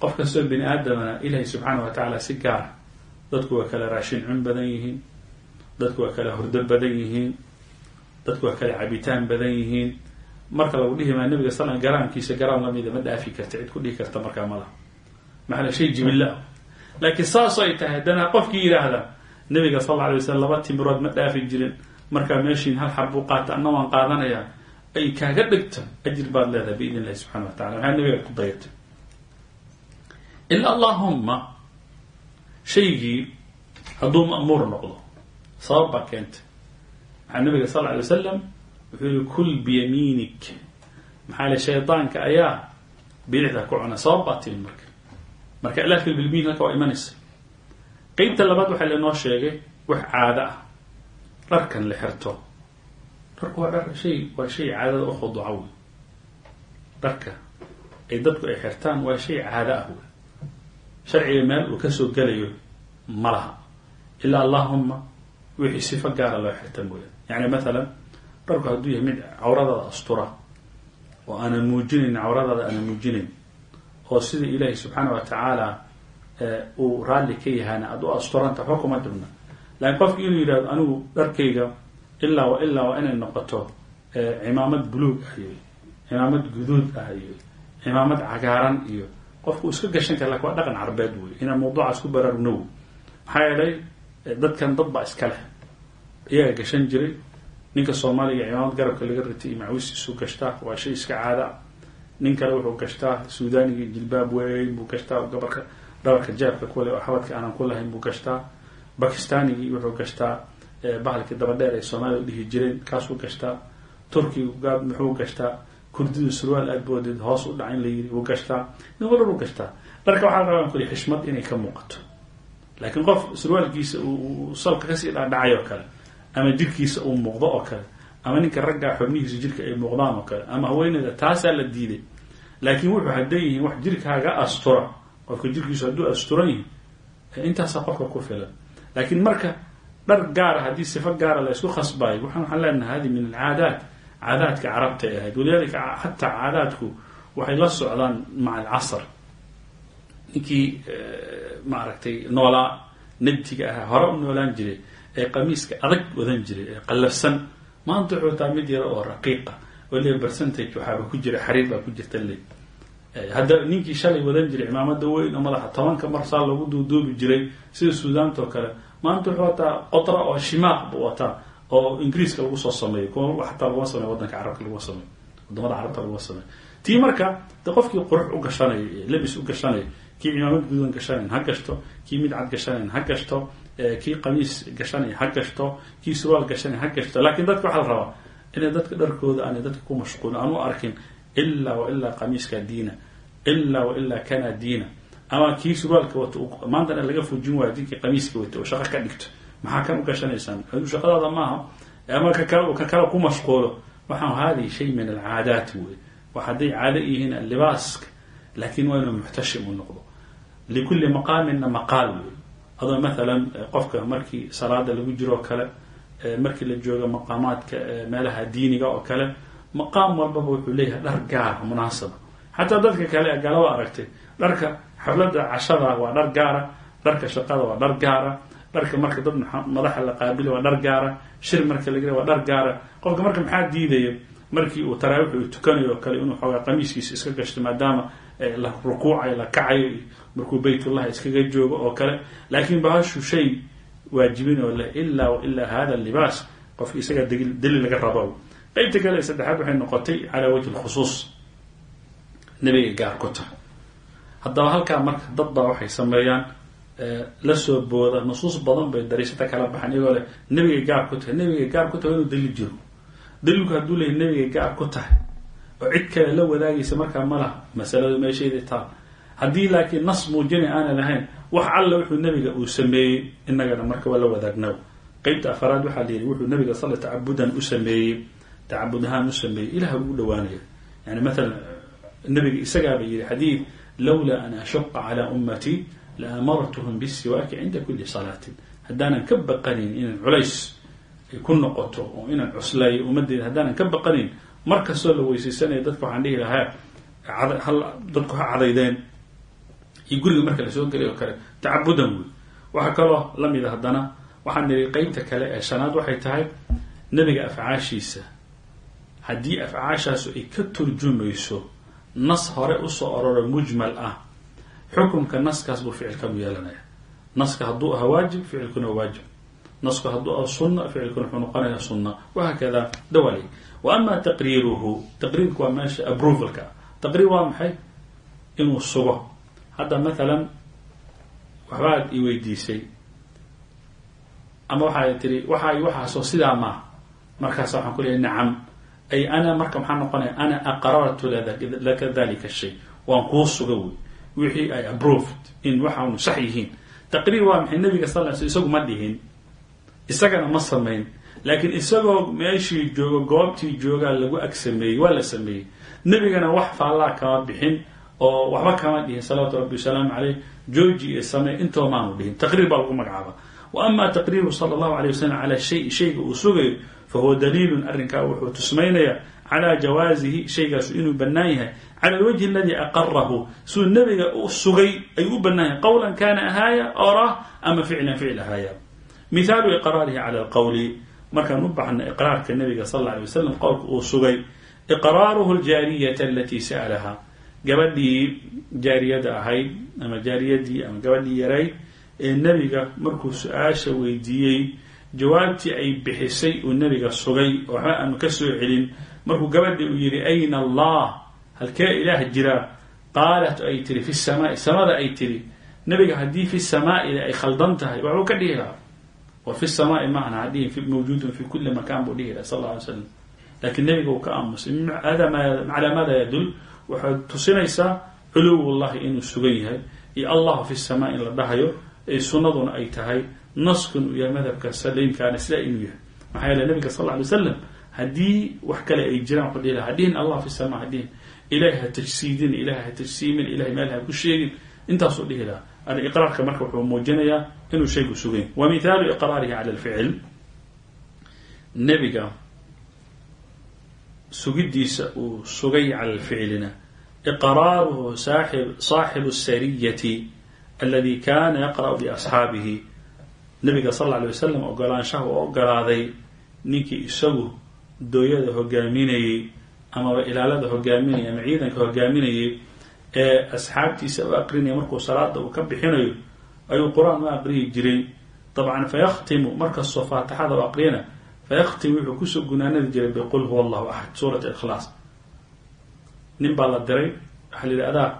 qof kastoo bini aadamana ilaahay subxaana wa tacaala si gaara dadku waa kala raashin cun badan yihiin dadku waa kala hurdo badan yihiin dadku waa kala cabitaan badan yihiin marka lagu dhihi maa nabiga sal garaamkiisa garaam lamida ma dhaafi karta cid ku dhihi karta markaa malaha maxaa shay jibilla? Laakiin saasoo ay tahay haddana qofkii yidhaahda nabiga sal alay waslam laba timirood ma dhaafi jirin markaa meeshiin hal xab buu qaata anna waan qaadanayaa ay kaaga dhigto ajir baad leedahay biidn illahi subxana wa tacala maxaa nabiga ku dayatay? Ila allahumma shaygii hadduu ma'muur noqdo sabab baa keentay. Maxaa nabiga sal alay wasalam wuxuu yihi kul biyamiinik. Maxaa le shaydaanka ayaa bidixda ku cuna sabab baa timi marka. Marka ilaafka bilmiin halka waa imanaysa qeybta labaad waxaa lanoo sheegay wax caado ah. Dharkan la xirto. Dharku waa dhar shay waa shay caadada u khuduca wey dharka ay dadku ay xirtaan waa shay caado ah wey sharciga meel uu ka soo gelayo ma laha. Ilaa allahuma wixii sifo gaara loo xirta mooyaan yani mathalan dharku hadduu yahay mid cawradada astura oo aanan muujinayn cawradada aanan muujinayn oo sida ilaahay subxaana wa tacaala uu raalli ka yahaana aada u asturanta waxba kuma dhibna. Laakiin qofki inuu yidhahdo anigu dharkayga ilaa wa ilaa waa inay noqoto cimaamad buluug ah iyo cimaamad guduud ah iyo cimaamad cagaaran iyo qofku iska gashan kara laakiin waa dhaqan carbeed wey inaan mawduucaas ku baraarugno maxaa yeelay dadkan dad baa iska leh. Iyaga gashan jiray ninka soomaaliga cimaamad garabka laga ritay iyo gashtaa waa shay iska caada. Nin kale wuxuu gashtaa suudaaniga jilbaab weyn buu gashtaa gabarka dhabarka jeebka kule oo xabadka aanan ku lahayn buu gashtaa bakistanigii wuxuu gashtaa bahalkii dabadheer ay soomaalida udhihi jireen kaasuu gashtaa turkigu gaab muxuu gashtaa kurdidu surwaal aad boodid hoos u dhaca in la yiri wuu gashtaa nin walba buu gashtaa dharka waxaa rabaan kuli xishmad inay ka muuqato. Laakiin qof surwaalkiisa uu salka ka sii dhaadhacay oo kale ama jirkiisa uu muuqdo oo kale ama ninka raggaa xubnihiisa jirka ay muuqdaan oo kale ama haweeneyda taasaa la diiday. Laakiin wuxuu haddan yihiin wax jirkaaga astura qofka jirkiisu hadduu asturan yihiin intaasaa qofka ku filan. Laakiin marka dhar gaara haddii sifo gaara la isku khasbaayo waxaan waxaan leenahay hadi min alcaadaat caadaadka carabta ay ahayd. Walidalika xataa caadaadku waxay la socdaan maca alcasr ninkii maaragtay noolaa nabtiga ahaa hore u noolaan jiray ee qamiiska adag wadan jiray ee qallafsan maanta wuxuu taa mid yara oo raqiiqa. Oo le percentage waxaaba ku jira xariir baa ku jirta le hadda ninkii shalay wadan jiray cimaamada weyn oo madaxa tobanka mar saa lagu duuduubi jiray sida suudaanta oo kale. Maanta wuxuu wataa qotra oo shimaaq buu wataa oo ingiriiska lagu soo sameeyo kuwa xataa laguma sameyo wadanka carabka laguma sameyo waddamada carabta laguma sameyo tii marka de qofkii qurux u gashanaya lebis u gashanaya kii cimaamad gududan gashanayn ha gashto kii mid cad gashanayn ha gashto kii qamiis gashanay ha gashto kii surwaal gashanay ha gashto laakiin dadka waxaa la rabaa inay dadka dharkooda aanay dadka ku mashquulin aan arkin ilaa wa qamiiska diina ilaa wa kana diina. Ama kii surwaalka wato maantana laga fujin waayo dinkii qamiiska wato oo shaqo ka dhigto. Maxaa kan u gashanaysaan shaqadaada maaha ama ka kale ku mashquulo waxaan hadihi shay min alcaadaat wey wax hadday caado yihiin libaaska laakiin waa inuu muxtashim noqdo. Likulli maqaaminna maqaal wey adoo maalan qofka markii salaada lagu jiro oo kale markii la joogo maqaamaadka meelaha diiniga oo kale maqaam walbaba wuxuu leeyahay dhar gaara munaasaba xataa dadka kale galaba aragtay dharka xafladda cashada waa dhar gaara dharka shaqada waa dhar gaara dharka marka dad madaxa la qaabila waa dhar gaara shir marka laga waa dhar gaara. Qofka marka maxaa diidaya markii uu taraawix uu tukanayo oo kale inuu xoogaa qamiiskiisa iska gashto maadaama la rukuucayo la kacayo markuu baytullah iskaga joogo oo kale. Laakiin bahashu shay waajibin oo leh ilaa ilaa hada libaas qofka isaga daliil laga rabo. Qeybta kale saddexaad waxay noqotay calaa wajhi lkhusuus nebiga gaar ku tahay. Haddaba halkaa marka dad baa waxay sameeyaan la soo booda nusuus badan bay dariishata kala baxaan iyagoo leh nebigay gaar ku tahay nebigay gaar ku tahay inuu daliil jiro. Daliilku hadduu leeyahy nebigay gaar ku tahay. Oo cid kale la wadaagaysa markaa ma laha. Masaladu meesheedii taal haddii laakiin nas muujina aanan lahayn wax alla wuxuu nebiga uu sameeyey inagana marka waa la wadaagnaw. Qeybta afaraad waxaa la yidhi wuxuu nabiga sal tacabudan u sameeyey tacabud ahaan u sameeyey ilaah ugu dhawaanaya yani maalan nabiga isagaaba yihi xadiid lawlaa an ashuqa calaa ummatii la amartuhum bisiwaaki cinda kuli salaatin. Haddaanan ka baqanin inaan culays ay ku noqoto oo inaan cuslayo ummaddeeda haddaanan ka baqanin mar kastoo la weysaysanaya dadka waxaan dhihi lahaa dadku ha cadaydeen iyo guriga marka la soo gelay oo kale tacabudan wey waxaa kaloo la mid a haddana waxaan niri qeybta kale ee shanaad waxay tahay nebiga afcaashiisa. Haddii afcaashaasu ay ka turjumayso nas hore u soo ororo mujmal ah. Xukunka naskaas buu ficilkanu yeelanaya naska hadduu aha waajib ficilkuna waajib. Nasku hadduu aha sunna ficilkuna wuxuu noqonaya sunna. Wahaakada dawali. Wa ama taqriiruhu taqriirku waa meesha approvalka. Taqriir waa maxay? Inuu sugo hadda maalan waxbaad i weydiisay ama waxaa tiri waxa waxaasoo sidaa maaha markaas waxaan ku leeyahy nacam ay ana marka maxaa noqonaya ana aqrartu laka dalika shay. Waan kuu suga wey wixii ay approved in waxaanu sax yihiin. Taqriir waa maxay? Nabiga sal l sl isagu ma dhihin. Isagana ma samayn laakiin isagoo meeshii joogo goobtii joogaa lagu ag sameeyey waa la sameeyey. Nebigana wax faallaa kama bixin oo waxba kama dhihin salawaatu rabbi wasalaamu caleyh jooji iyo samee intoo maanu dhihin. Taqriir baa lagu magacaaba wa ama taqriiru sala allahu alay wasalam calaa shay shayga uu sugayo fa huwa daliilun arrinkaa wuxuu tusmaynaya calaa jawaasihi shaygaasu inuu bannaan yahay. Cala alwajhi aladii aqarahu siduu nebiga u sugay ayuu u bannaan yahay. Qowlan kana ahaaya orah ama ficlan ficil ahaaya. Mithaalu iqraarihi cala alqowli markaan u baxno iqraarka nabiga sal alla alay wasalam qowlka uu sugay. Iqraaruhu aljaariyata alatii sa'alaha gabadhii jaariyada ahayd ama jaariyadii ama gabadhii yarayd ee nebiga markuu su'aasha weydiiyey jawaabtii ay bixisay uu nebiga sugay oo waxba aanu ka soo celin. Markuu gabadhi uu yidhi ayna allah? Halkee ilaah jiraa qaalat ay tiri fi samaai samada ay tiri nebiga haddii fi samaaida ay khaldan tahay waxbuu ka dhihi lahaa. Wa fi samaai macna hadhihi mawjuudun fi kuli makan buu dhihi laha sal alla alay slam lakiin nebiga uu ka aamusay calaa maada yadul waxay tusinaysaa culuwullahi inuu sugan yahay iyo allahu fi samaa in la dhahayo sunnaduna ay tahay naskun uu madhabka saliimkaana sidaa inuu yahay. Maxaa yeele nabiga sal lla alay wasalam haddii wax kale ay jiraan waxuu dhihi laha hadhihin allah fi sama hadhihin ilahay ha tajsiidin ilahay ha tajsiimin ilahay meel ha ku sheegin intaasuu dhihi lahaa. Iqraarka marka wuxuu muujinayaa inuu shaygu sugan yahy wa mithaalu iqraarihi cala alficil nebiga sugidiisa uu sugay cala alficlina iqraaruhu saaxib saaxibu sariyati aladi kana yaqra'u biasxaabihi nabiga sal alla alay wasalam ogolaanshaha u ogolaaday ninkii isagu dooyada hogaaminayey amaba ilaalada hogaaminayay ama ciidanka hogaaminayay ee asxaabtiisa u aqrinaya markuu salaada uu ka bixinayo ayuu qur'aan u aqriyi jiray dabcan fayakhtimu markastoo faatixada u aqriyana fayakhtimu wuxuu ku soo gunaanadi jiray biqul huwa allahu axad suurat ikhlaas nin baa la diray. Waxaa la yidhi adaa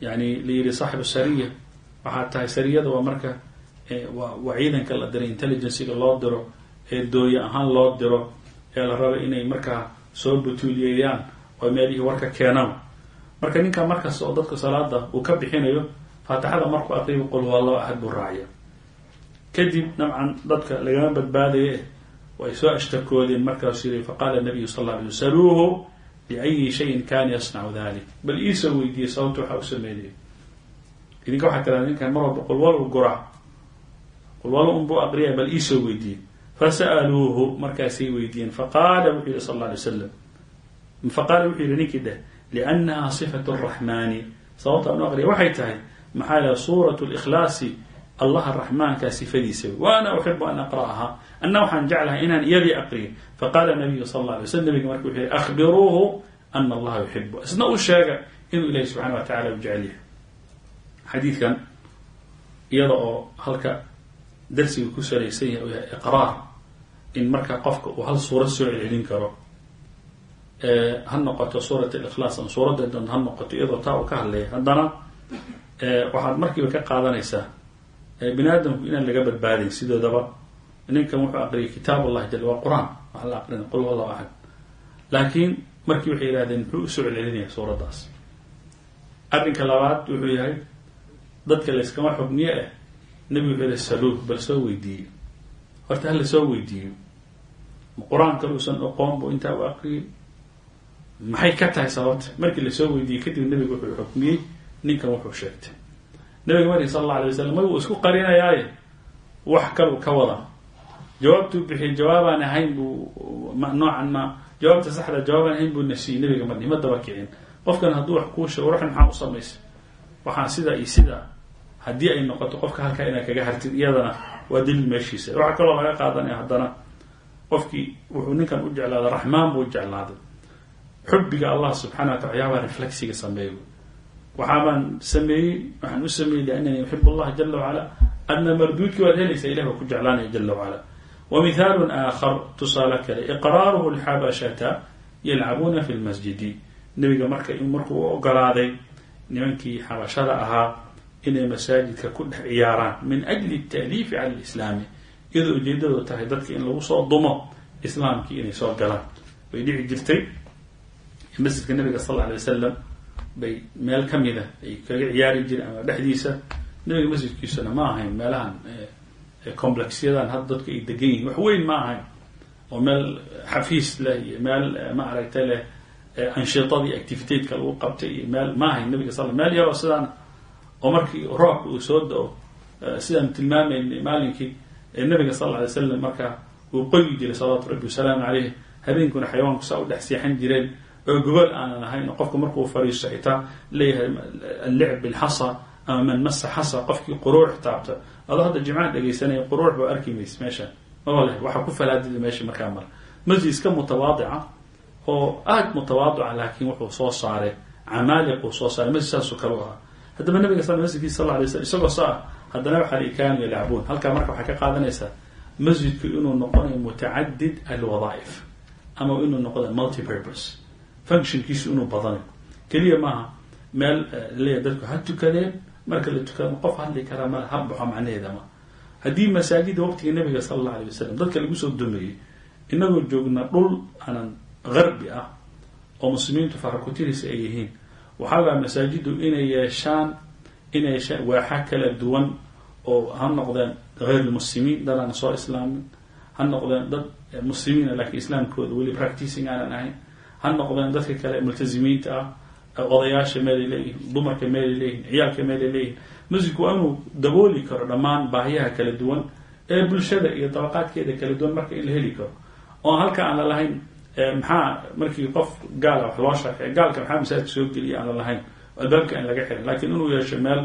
yani la yidhi saaxibu sariya. Waxaa tahay sariyada waa marka waa ciidanka la diray intelligenciga loo diro ee dooye ahaan loo diro ee la rabo inay markaa soo butuuliyeeyaan oo meelihii warka keenaan. Marka ninka markasta oo dadka salaada uu ka bixinayo faatixada markuu aqriyo qul huwa allahu axad buu raaciya kadib dabcan dadka lagama badbaadaye way soo ashtakoodeen markaasuu yiri faqaala nabiyu sal alla alay saluuhu biayi shayin kana yasnacu dalik bal iisoo weydiiyey sababta waxaa u sameynaya idinka waxaa tiraada ninkan mar walba qulwalbu gura qulwalo unbuu aqriyaya bal iisoo weydiiyey fasa'aluuhu markaasay weydiiyeen faqaala wuxuu yihi sal alla alay slam faqaala wuxuu yihi ninkii dheh liannaha sifatu raxmaani sababta anu aqriya waxay tahay maxaa laha suurat likhlaasi allaha raxmaanka sifadiisa. Wa ana uxibu an aqra'aha anna waxaan jeclahay inaan iyadii aqriyo. Faqaala nabiyu sal alla alay slam nabiga marka wuxuu yihi akhbiruuhu ana allaha yuxibu isna u sheega inuu ilahi subxana wa tacala u jecel yahay. Xadiidkan iyada oo halka darsiga ku salaysan yahay u yahay iqraar in marka qofka uu hal suuro soo celcelin karo ha noqoto suurat alikhlaas ama suuradda doon ha noqoto iyadoo taa uu ka hadlaya haddana waxaad markiiba ka qaadanaysaa bini aadamku inaan laga badbaadayn sidoodaba ninkan wuxuu aqriyay kitaab allahi jal waa qur'aan. Waxa la aqrina qul wallahu axad laakiin markii waxay yihahdeen muxuu u soo celcelinaya suuraddaas? Arrinka labaad wuxuu yahay dadka layskama xugniyo ah nebigu wuxuu yihi saluuh bal soo weydiiyo. Horta hala soo weydiiyo. Qur'aanka uusan oqoon buu intaa u aqriyay? Maxay ka tahay sababta? Markii la soo weydiiyey kadib nebigu wuxuu xukmiyey ninkan wuxuu sheegtay nabiga marki sal alla alay wasalam ma wuu isku qarinayaaye wax kalu ka wada. Jawaabtuu bixiyay jawaabaan ahayn buu noocan ma jawaabta saxda jawaabaan ahayn buu nafsiyey nabiga ma ma daba kicin. Qofkan hadduu wax kuu sheego ruuxan maxaa u samaysa? Waxaan sidaa iyo sidaa haddii ay noqoto qofka halkaa inaad kaga hartid iyadana waa daliil meeshiisa. Waxaa kaloo laga qaadanaya haddana qofkii wuxuu ninkan u jeclaaday raxmaan buu jeclaaday. Xubbiga allah subxana watala waxyaabaa reflexiga sameeyo waxaabaan sameeyey waxaan u sameeyey liannani uxib allah jala wacala adna marduudkii waad helaysaa ilah baa ku jeclaanaya jala wacala wa mithaalu aakhar tusaale kale iqraaruhu lxabashata yalcabuuna fi lmasjidi nebiga marka markuu u ogolaaday nimankii xabashada ahaa inay masaajidka ku dhex ciyaaraan min ajli taaliifi cala lislaami iyadoo ujeedadu tahay dadka in lagu soo dumo islaamkii inay soo galaan. Way dhici jirtay. Masjidka nabiga sal alla alay wasalam bay meel ka mida ay kaga ciyaari jireen ama dhexdiisa nabiga masjidkiisuna ma ahayn meelahan complexyadan hadda dadku ay degan yihiin. Wax weyn ma ahayn oo meel xafiis leh iyo meel ma aragta leh anshitadii activitateska lagu qabtay iyo meel ma ahayn nabiga sal meel yaroo sidaan oo markii roobka uu soo da'o sidaan tilmaamaynay maalinkii nabiga sal alay slam marka uu qoyi jiray salawaatu rabbi wasalaamu caleyh habeenkuna xayawaanku saa u dhex seexan jireen oo gogol aanan ahayn qofka markuu fariisto xitaa leeyahay allicb bilxasa ama man masa xasa qofkii quruux taabta adoo hadda jimcaha dhegaysanaya quruux ba arki mays meesha. Maba leh waxaa ku falaadida meesha markaa mara masjid iska mutawaadica oo aada mutawaadica laakiin wuxuu soo saaray camaaliq uu soo saaray masjid saasoo kale u ahaa. Haddaba nabiga sal masjidkiisa sal alay slam isagoo saa haddana waxaa i kaanu yalacbuun halkaa marka waxaa ka qaadanaysaa masjidku inuu noqonayo mutacadid alwadaaif ama inuu noqdo multipurpose functionkiisu inuu badanayo. Keliya maaha meel leeya dadku ha tukadeen marka la tukado qof hadli karaa ma ha baxo macnaheeda ma. Haddii masaajida waqtiga nabiga sala alla alay wasalam dadka lagu soo dumeeyey inagoo joogna dhul aanan garbi ah oo muslimiintu farakutirisa ay yihiin waxaa laa masaajidu inay yeeshaan inay yeeshaan waaxa kala duwan oo ha noqdeen hayr muslimiin dad aan soo islaamin ha noqdeen dad muslimiina laakiin islaamkooda weli practicing aanan ahayn ha noqdeen dadka kale multazimiinta ah odayaasha meelay leeyihiin dumarka meelay leeyihiin ciyaalka meelay leeyihiin masjidku waa inuu dabooli karo dhammaan baahiyaha kala duwan ee bulshada iyo dabaqaadkeeda kala duwan marka in la heli karo. Oo halka aan la lahayn maxaa markii qof gaala wax loo shaqeeya gaalka maxaa masaajidka soo geliya aan la lahayn? Albaabka aan laga xirin lakiin inuu yeesho meel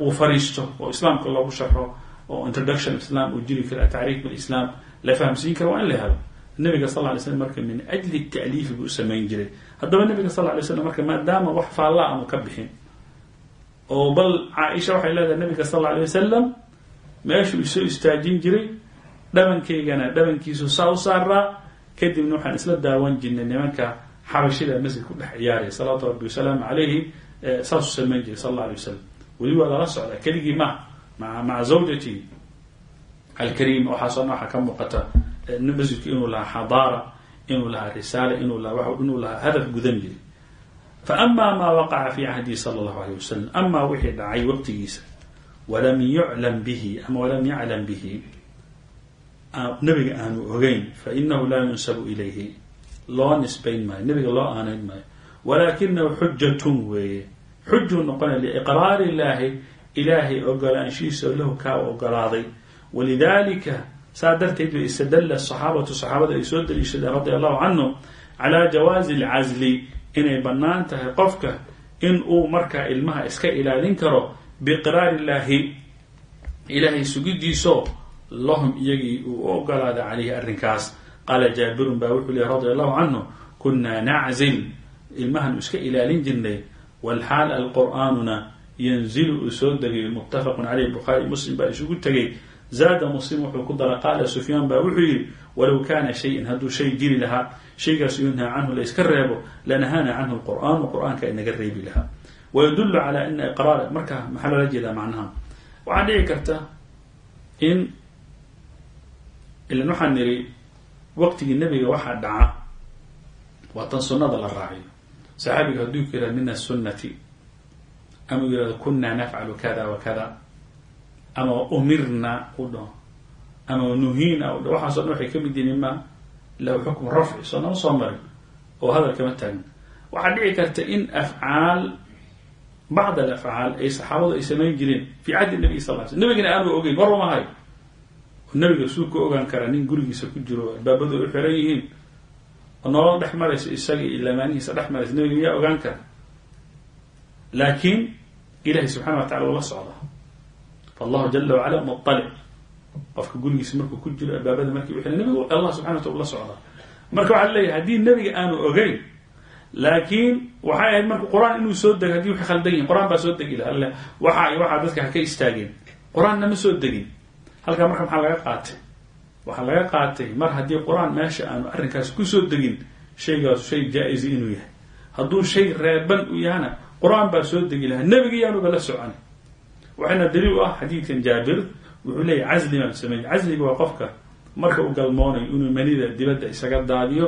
uu fariisto oo islaamka loogu sharxo oo introduction islam uu jiri kara tacriif bilislam la fahamsiin karo waa in la helo nabiga sal lay slm marka min ajli ta'liifi buu u samayn jiray. Haddaba nabiga sal lay slam marka maadaama wax faalla aanu ka bixin oo bal caaisha waxay leedahay nabiga sal alay wasalam meeshuu isoo istaajin jiray dhabankaygana dhabankiisu saa u saaraa kadibna waxaan isla daawan jirnay nimanka xabashida masjid ku dhex ciyaaraya salawaatu rabbi wasalaamu calayhi saasuu samayn jiray sal alla alay wasalam weli waa lala socdaa keligii ma maca zawjati. Alkariima waxaasoo waxaa ka muuqata masjidku inuu lahaa xadaara inuu lahaa risaala inuu lahaa inuu lahaa hadaf gudan jiray. Fa amaa maa waqaca fi cahdihi sala allahu alayh wasalam amaa wixii dhacay waqtigiisa walam yuclam bihi ama walam yaclam bihi nabiga aanu ogeyn fa inahu laa yunsabu ilayhi loo nisbayn maayo nabiga loo aanayn maayo. Walaakinahu xujatun weeye xujuu noqonaya liiqraari illaahi ilaahay ogolaanshihiisa lahu kaa ogolaaday walidalika saa darteed bay istadalla saxaabatu saxaabada ay soo daliishadeen radia allahu canhu calaa jawaazi alcasli inay bannaan tahay qofka in uu markaa ilmaha iska ilaalin karo biiqraari illaahi ilaahay sugidiiso lahum iyagii uu u ogolaaday calayhi arrinkaas. Qaala jaabirun baa wuxuu lehy radia allahu canhu kunaa naczil ilmahan iska ilaalin jirnay walxaal alqur'aanuna yanzilu uu soo degay muttafaqun caleyh bukhaari muslim baa isugu tegay zaada muslim wuxuu ku dara qaala sufyaan baa wuxuu yidhi walow kaana shay-an hadduu shay jiri lahaa shaygaas yunhaa canhu la iska reebo lanahaana canhu lqur'aanu qur'aanka inaga reebi lahaa wayadullu calaa ana iqraar marka maxaa loola jeedaa macnaha waxaa dhici karta in ilan waxaan niri waqtigii nebiga waxaa dhaca waa tan sunnada la raaciyo saxaabiga hadduu ku yihahdo min asunati ama u yihahdo ama umirna u dhaho ama nuhiina u dhaho waxaaso dhan waxay ka mid yihiin mima lahu xukmu rafci soo nama soo marin. Oo hadal kama waxaa dhici karta in afcaal bacd alafcaal ay saxaabadu ay samayn jireen fi cahdi nabiy sal ly sl nabigana aanu ogeyn war wamahay nabiga suu ka ogaan karaa nin gurigiisa ku jiro albaabadu u xiran yihiin. Oo nolol dhex maraysa isaga iyo lamaanihiisa dhex maraysa. Nabiga miyaa ogaan kara laakiin ilahay subxana wa tacala ula socda fallahu jala wacala muطalic qofka gurigiisa markuu ku jiro albaabada markii u nabiga allah subxana wa taala ula socda marka waxaa leeyahay haddii nebiga aanu ogeyn laakiin waxay ahayd marka qur'aan inuu soo dego haddii waxay khaldan yihiin qur'aan baa soo degi laha alle waxa waxaa dadka ha ka istaageen qur'aanna ma soo degin halkaa marka maxaa laga qaatay waxaa laga qaatay mar haddii qur'aan meesha aanu arrinkaas ku soo degin shaygaasu shay jaa-isa inuu yahay hadduu shay reeban u yahana qur'aan baa soo degi lahaa nebiga yaanuba la socon waxayna daliil u ah xadiidkan jaabir wuxuu leeyahy casli baan sameeyey. Casliga waa qofka marka uu galmoonayo inuu manida dibadda isaga daadiyo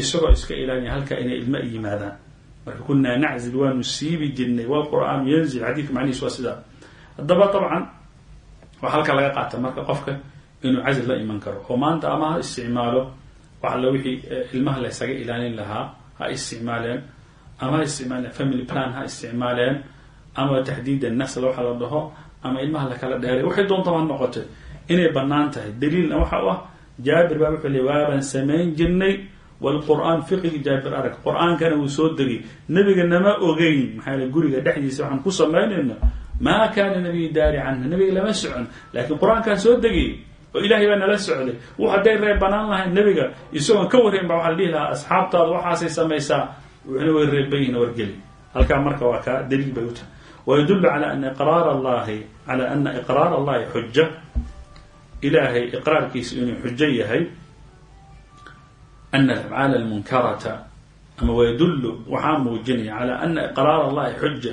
isagoo iska ilaaliya halkaa inay ilma yimaadaan. Marka kunaa naczil waanu siibi jirnay. Wlqur'aanu yanzil xadiidka macnihiis waa sidaa haddaba dabcan waxaa halkaa laga qaata marka qofka inuu casl la iman karo oo maanta ama ha isticmaalo wax alla wixii ilmaha la ysaga ilaalin lahaa ha isticmaaleen ama ha isticmaaleen family plan ha isticmaaleen ama taxdiid nasl waxa la dhaho ama ilmaha lakala dheeray. Waxay doontaba ha noqotay inay bannaan tahay. Daliilna waxa u ah jaabir baa wuxuu le waabaan samayn jirnay wlqur'aan fiqigi jaabir arag. Qur'aankana wuu soo degay. Nebiga nama ogeyn maxaa yale guriga dhexdiisa waxaan ku samaynayno. Maa kaana nabiy daari canhu. Nabiga lama socon laakiin qur'aankaa soo degay oo ilahay baa nala socday. W hadday reeb banaan lahayn nebiga isagoon ka warrayn ba waxaa dhihi lahaa asxaabtaada waxaasay samaysaa. Wuxuna way reeban yihiin wargeli halkaa marka waa kaa daliil bay u tahay wayadullu cala ana iqraar allahi cala ana iqraar allahi xuja ilaahay iqraarkiisa inuu xujo yahay ana alafcaal almunkarata ama wayadullu waxaa muujinaya cala ana iqraar allahi xuja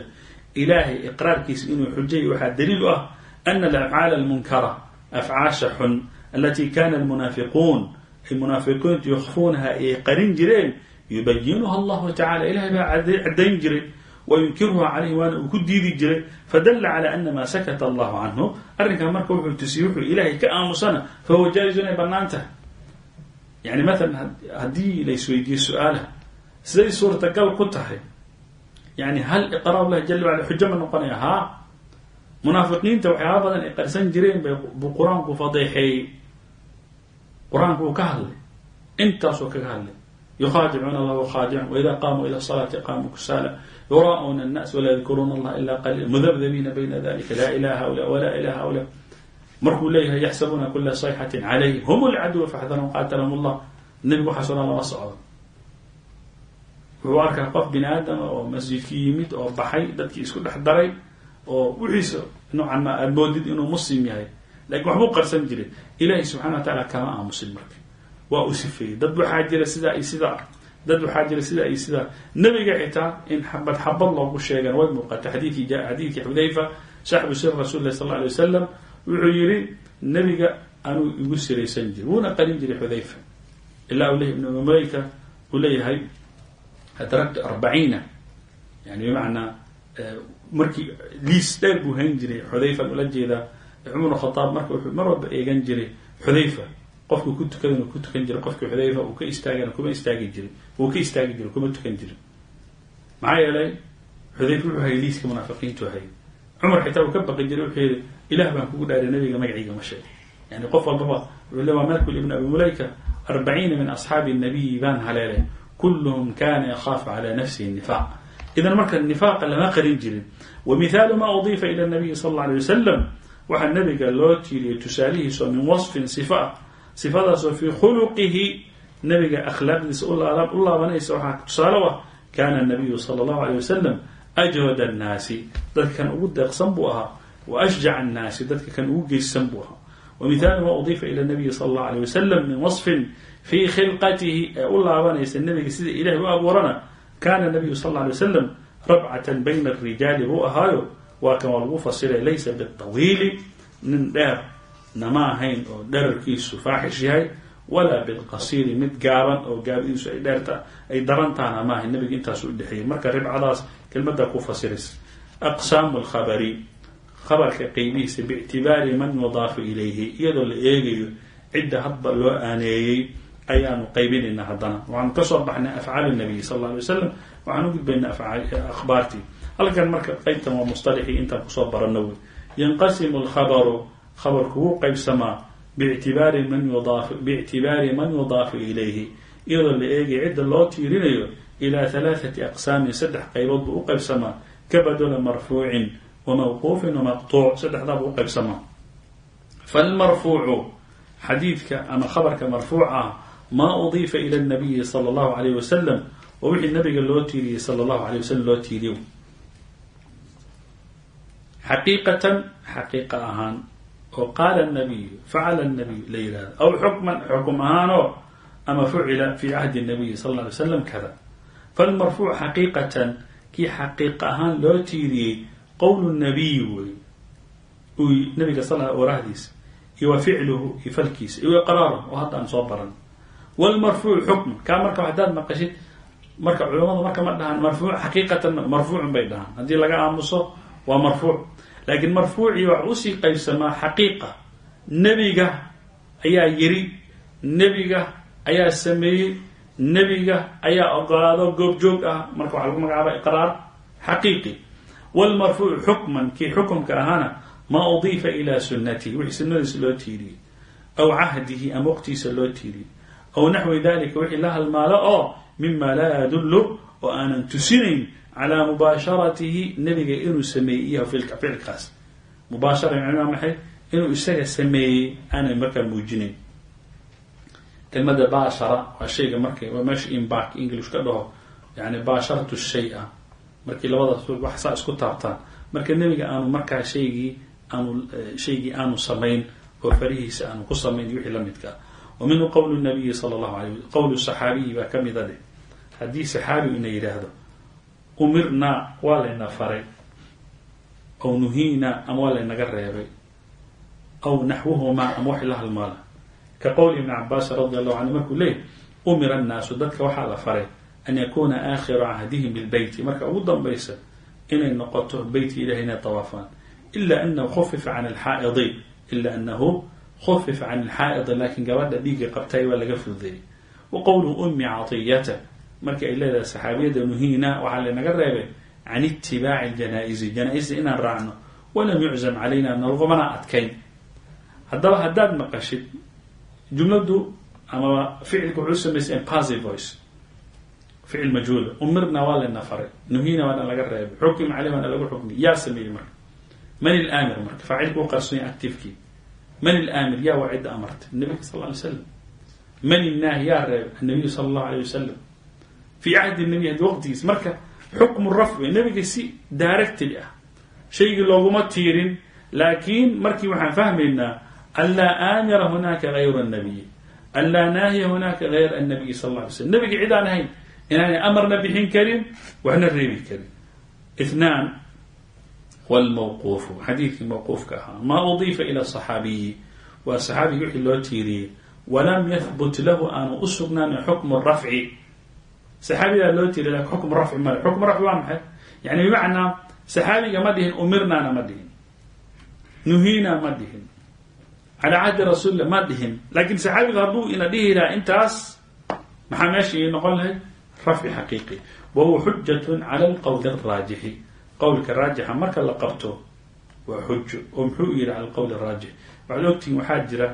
ilaahay iqraarkiisa inuu xujay waxaa daliil u ah ana alafcaal almunkara afcaasha xun alatii kana almunaafiquun ay munaafiqiintu yakfuunaha ay qarin jireen yubayinuha allahu tacala ilahay baa caddayn jiray wayunkiruha calayhi waana uu ku diidi jiray fadalla cala ana maa sakata allahu canhu arrinkaa marka wuxuu tusiyey wuxuu ilaahay ka aamusana fahuwa jaa-izu inay bannaan tahay yani maalan haddii la isweydiiyo su'aalaha siday suurtagal ku tahay yani hal iqraar llahi jala wacala xujo ma noqonaya haa munaafiqiinta waxyaaba badan ay qarsan jireen bay buu qur'aanku fadeexeeyey qur'aanku uu ka hadlay intaasoo kaga hadlay yukhaadicuuna allah wakhaadicun waida qaamuu ila salaati qaamuu yuraa'uuna annaas walaa yadkuruuna allah ila qaliila mudabdabiina bayna dalika laa ilaha haula walaa ilaha haula markuu leeyahay yaxsabuuna kula sayxatin calayhim hum lcaduwa faxdarhum qaatalahum allah nebigu waxaaso dhan lama socdo wuxuu arkaa qof bini aadama oo masjidki yimid oo baxay dadkii isku dhex daray oo wixiisa noocan ma aad moodid inuu muslim yahay laakiin waxbuu qarsan jiray ilaahay subxana wa tacaala kama aamusin marka waa u sifeeyey dad waxaa jira sidaa iyo dad waxaa jira sidaa iyo sidaa nebiga xitaa in xabad xabad loogu sheegan. Way muuqata. Xadiikii xadiidkii xudayfa saxbu sir rasuuli lah sal lla alay wasalam wuxuu yihi nebiga anuu igu siraysan jiri wuuna qarin jiray xudayfa. Ilaa uleh ibn mulayka uu leeyahay adraktu arbaciina. Yani bimacnaa markii liis dheer buu hayn jiray xudayfan ula jeedaa cumar khadaab marka wuxuu mar walba eegan jiray xudayfa. Qofku ku tukadana ku tukan jiray. Qofkii xudayfa uu ka istaagana kuma istaagi jiray uu ka istaagi jiray kuma tukan jiray maxaa yeelay xudayfa wuxuu hayay liiska munaafiqiintu hayay cumar xitaa uu ka baqi jiray wuxuu yihi ilah baan kugu dhaaray nabiga magaciiga ma sheeg yani qof walbaba wuxuu le waa malkul ibn abi mulayka arbaciina min asxaabi nabiyi baan haleelay kulluhum kana yakhaafu cala nafsihi nifaq idan marka nifaaqa lama qarin jirin wa mihaalu ma udiifa ila nabiyi sal alla alay wasalam waxaa nabiga loo tiiriyey tusaalihiisa oo min wasfin sifa ah sifadaasoo fii khuluqihi nabiga akhlaaqdiisa u laabanaysa waxaa tusaale u ah kana nabiyu sala allahu alay wasalam ajwad annaasi dadka kan ugu deeqsan buu ahaa wa ashjac annaasi dadka kan ugu geysan buu ahaa. Wamithaalu ma udiifa ila nabiyi sala allahu aleyh wasalam min wasfin fii khilqatihi ee u laabanaysa nebiga sida ilahay u abuurana kaana nabiyu sal alla alay wasalam rabcatan bayna arijaali buu ahaayo waa kan waa lagu fasiray laysa bitawiili nin dheer nama ahayn oo dherarkiisu faaxish yahay walaa bilqasiiri mid gaaban oo gaabadiisu ay dheerta ay darantaana maaha nebiga intaasu udhexeeyay marka ribcadaas kelmaddaa ku fasiraysa aqsaamu lkhabari khabarka qeybihiisa biictibaari man yudaafu ilayhi iyadoo la eegayo cidda hadba loo aaneeyey ayaanu qaybinaynaa haddana. Waxaanu ka soo baxnay afcaal nabiy sal alla alay wasalam waxaan u gudbaynaa akhbaartii. Halkan marka qeybtan waa musطalixii intaan ku soo barano wey yanqasimu lkhabaru khabarku wuu qaybsamaa bictibaari man yudaaf biictibaari man yudaafu ilayhi. Iyadoo la eegaya cidda loo tiirinayo ilaa halaaثati aqsaamin saddex qaybood buu u qaybsamaa ka badala marfuucin wamawquufin wamaqtuuc saddexdaa buu u qaybsamaa. Falmarfuucu xadiidka ama khabarka marfuuc ah maa udiifa ila nabiyi sala allahu alayh wasalam oo wixii nabiga loo tiiriyey sala allahu alayh wasalam loo tiiriyo. Xaqiiqatan xaqiiqa ahaan oo qaala nabiyu facala nabiyu la yihahdo aw xukman xukum ahaanoo ama fucila fi cahdi nabiyi sal alla alay slam kada falmarfuuc xaqiiqatan kii xaqiiqa ahaan loo tiiriyey qowlu nabiyi wey nabiga sal warahdiisa iyo wa ficluhu iyo falkiisa iyo iqraaruh oo hadda aan soo baran. Wlmarfuuc xukman kaa marka hadaad maqashid marka culamadu marka ma dhahaan marfuuc xaqiiqatan marfuucun bay dhahaan. Haddii laga aamuso waa marfuuc laakiin marfuucii waxa u sii qaybsamaa xaqiiqa. Nebiga ayaa yiri nebiga ayaa sameeyey nebiga ayaa ogolaado goobjoog ah. Marka waxaa lagu magacaaba iqraar xaqiiqi. Wlmarfuuc xukman kii xukumka ahaana maa udiifa ilaa sunatihi wixii sunadiisa loo tiiriyey aw cahdihi ama waqtiisa loo tiiriyey aw naxwi dalika wixii la halmaalo oo mima laa yadullu oo aanan tusinayn calaa mubaasharatihi nebiga inuu sameeyey iyo ficilkaas mubaashara macnaa maxay inuu isaga sameeyey aanay markaa muujinayn kelmada baashara waa shayga markay waa meesha imbak english ka dhaho yani baasharatu shay a markii labadaas wax saa isku taabtaan marka nebiga aanu markaa shaygii aanu shaygii aanu samayn oo farihiisa aanu ku samayn wixii la midkaa wa minhu qowlu nabiyi sala allahu alay qowlu saxaabiyi baa ka mida dheh haddii saxaabi ina yidhaahdo umirnaa waa layna faray. Aw nuhiinaa ama waa laynaga reebay. Aw naxwuhumaa ama wax la halmaala ka qowli ibni cabaas radi allahu canhu markuu leeyay umira annaasu dadka waxaa la faray an yakuuna aakhiru cahdihim bilbeyti marka ugu danbaysa inay noqoto beytka ilahay inay tawaafaan. Ila anahu khufifa can alxaa'idi ila anahu khufifa can alxaa'idi laakiin gabadha dhiigga qabtay waa laga fududeeyey. Wa qowluhu ummi catiyata markii ay leedahay saxaabiyadda nuhiina waxaa laynaga reebay can itibaaci janaa-isi inaan raacno walam yuczam calayna nalgumana adkayn. Haddaba haddaad maqashid jumladdu ama ficilka wuxuu samaysay impassive voice ficil majhuula umirna waa layna faray nuhiina waana laga reebay xukim caley waana lagu xukmiy yaa sameeyey marka man ilaamir marka faacilku u qarsanya activekii man ilaamir yaa waa cidda amartay nabiga sal ly slam man inaahi yaa reebay annabiyu sala allahu alayh wasalam fii cahdi nabiy haddi waqtigiis marka xukmu rafci nebiga si directly ah shaygii looguma tiirin laakiin markii waxaan fahmaynaa an laa aamira hunaaka gayra annabiy an laa naahiya hunaaka gayra annabiyi sal alla alay slam nebiga cid aan ahayn inaanay amarna bixin karin waxna reebi karin ithnaan wlmawquufu xadiidkii mawquufka ahaa maa udiifa ila saxaabiyi waa saxaabigi wixii loo tiiriyey walam yahbut lahu aanu u sugnaanin xukmu rafci saxaabigaa loo tiiriy laakiin xukmu rafci male xukmu rafci waa maxay? Yani bimacnaa saxaabiga ma dhihin umirnaana ma dhihin nuhiina ma dhihin calaa cahdi rasuulillah ma dhihin laakiin saxaabiga hadduu ina dhihi lahaa intaas maxaa meesha ii noqon lahayd? Rafci xaqiiqi. Wa huwa xujatun cala alqowli araajixi qowlka raajixa marka la qabto waa xujo oo muxuu yihi cala alqowl araajix waxaad ogtihiin waxaa jira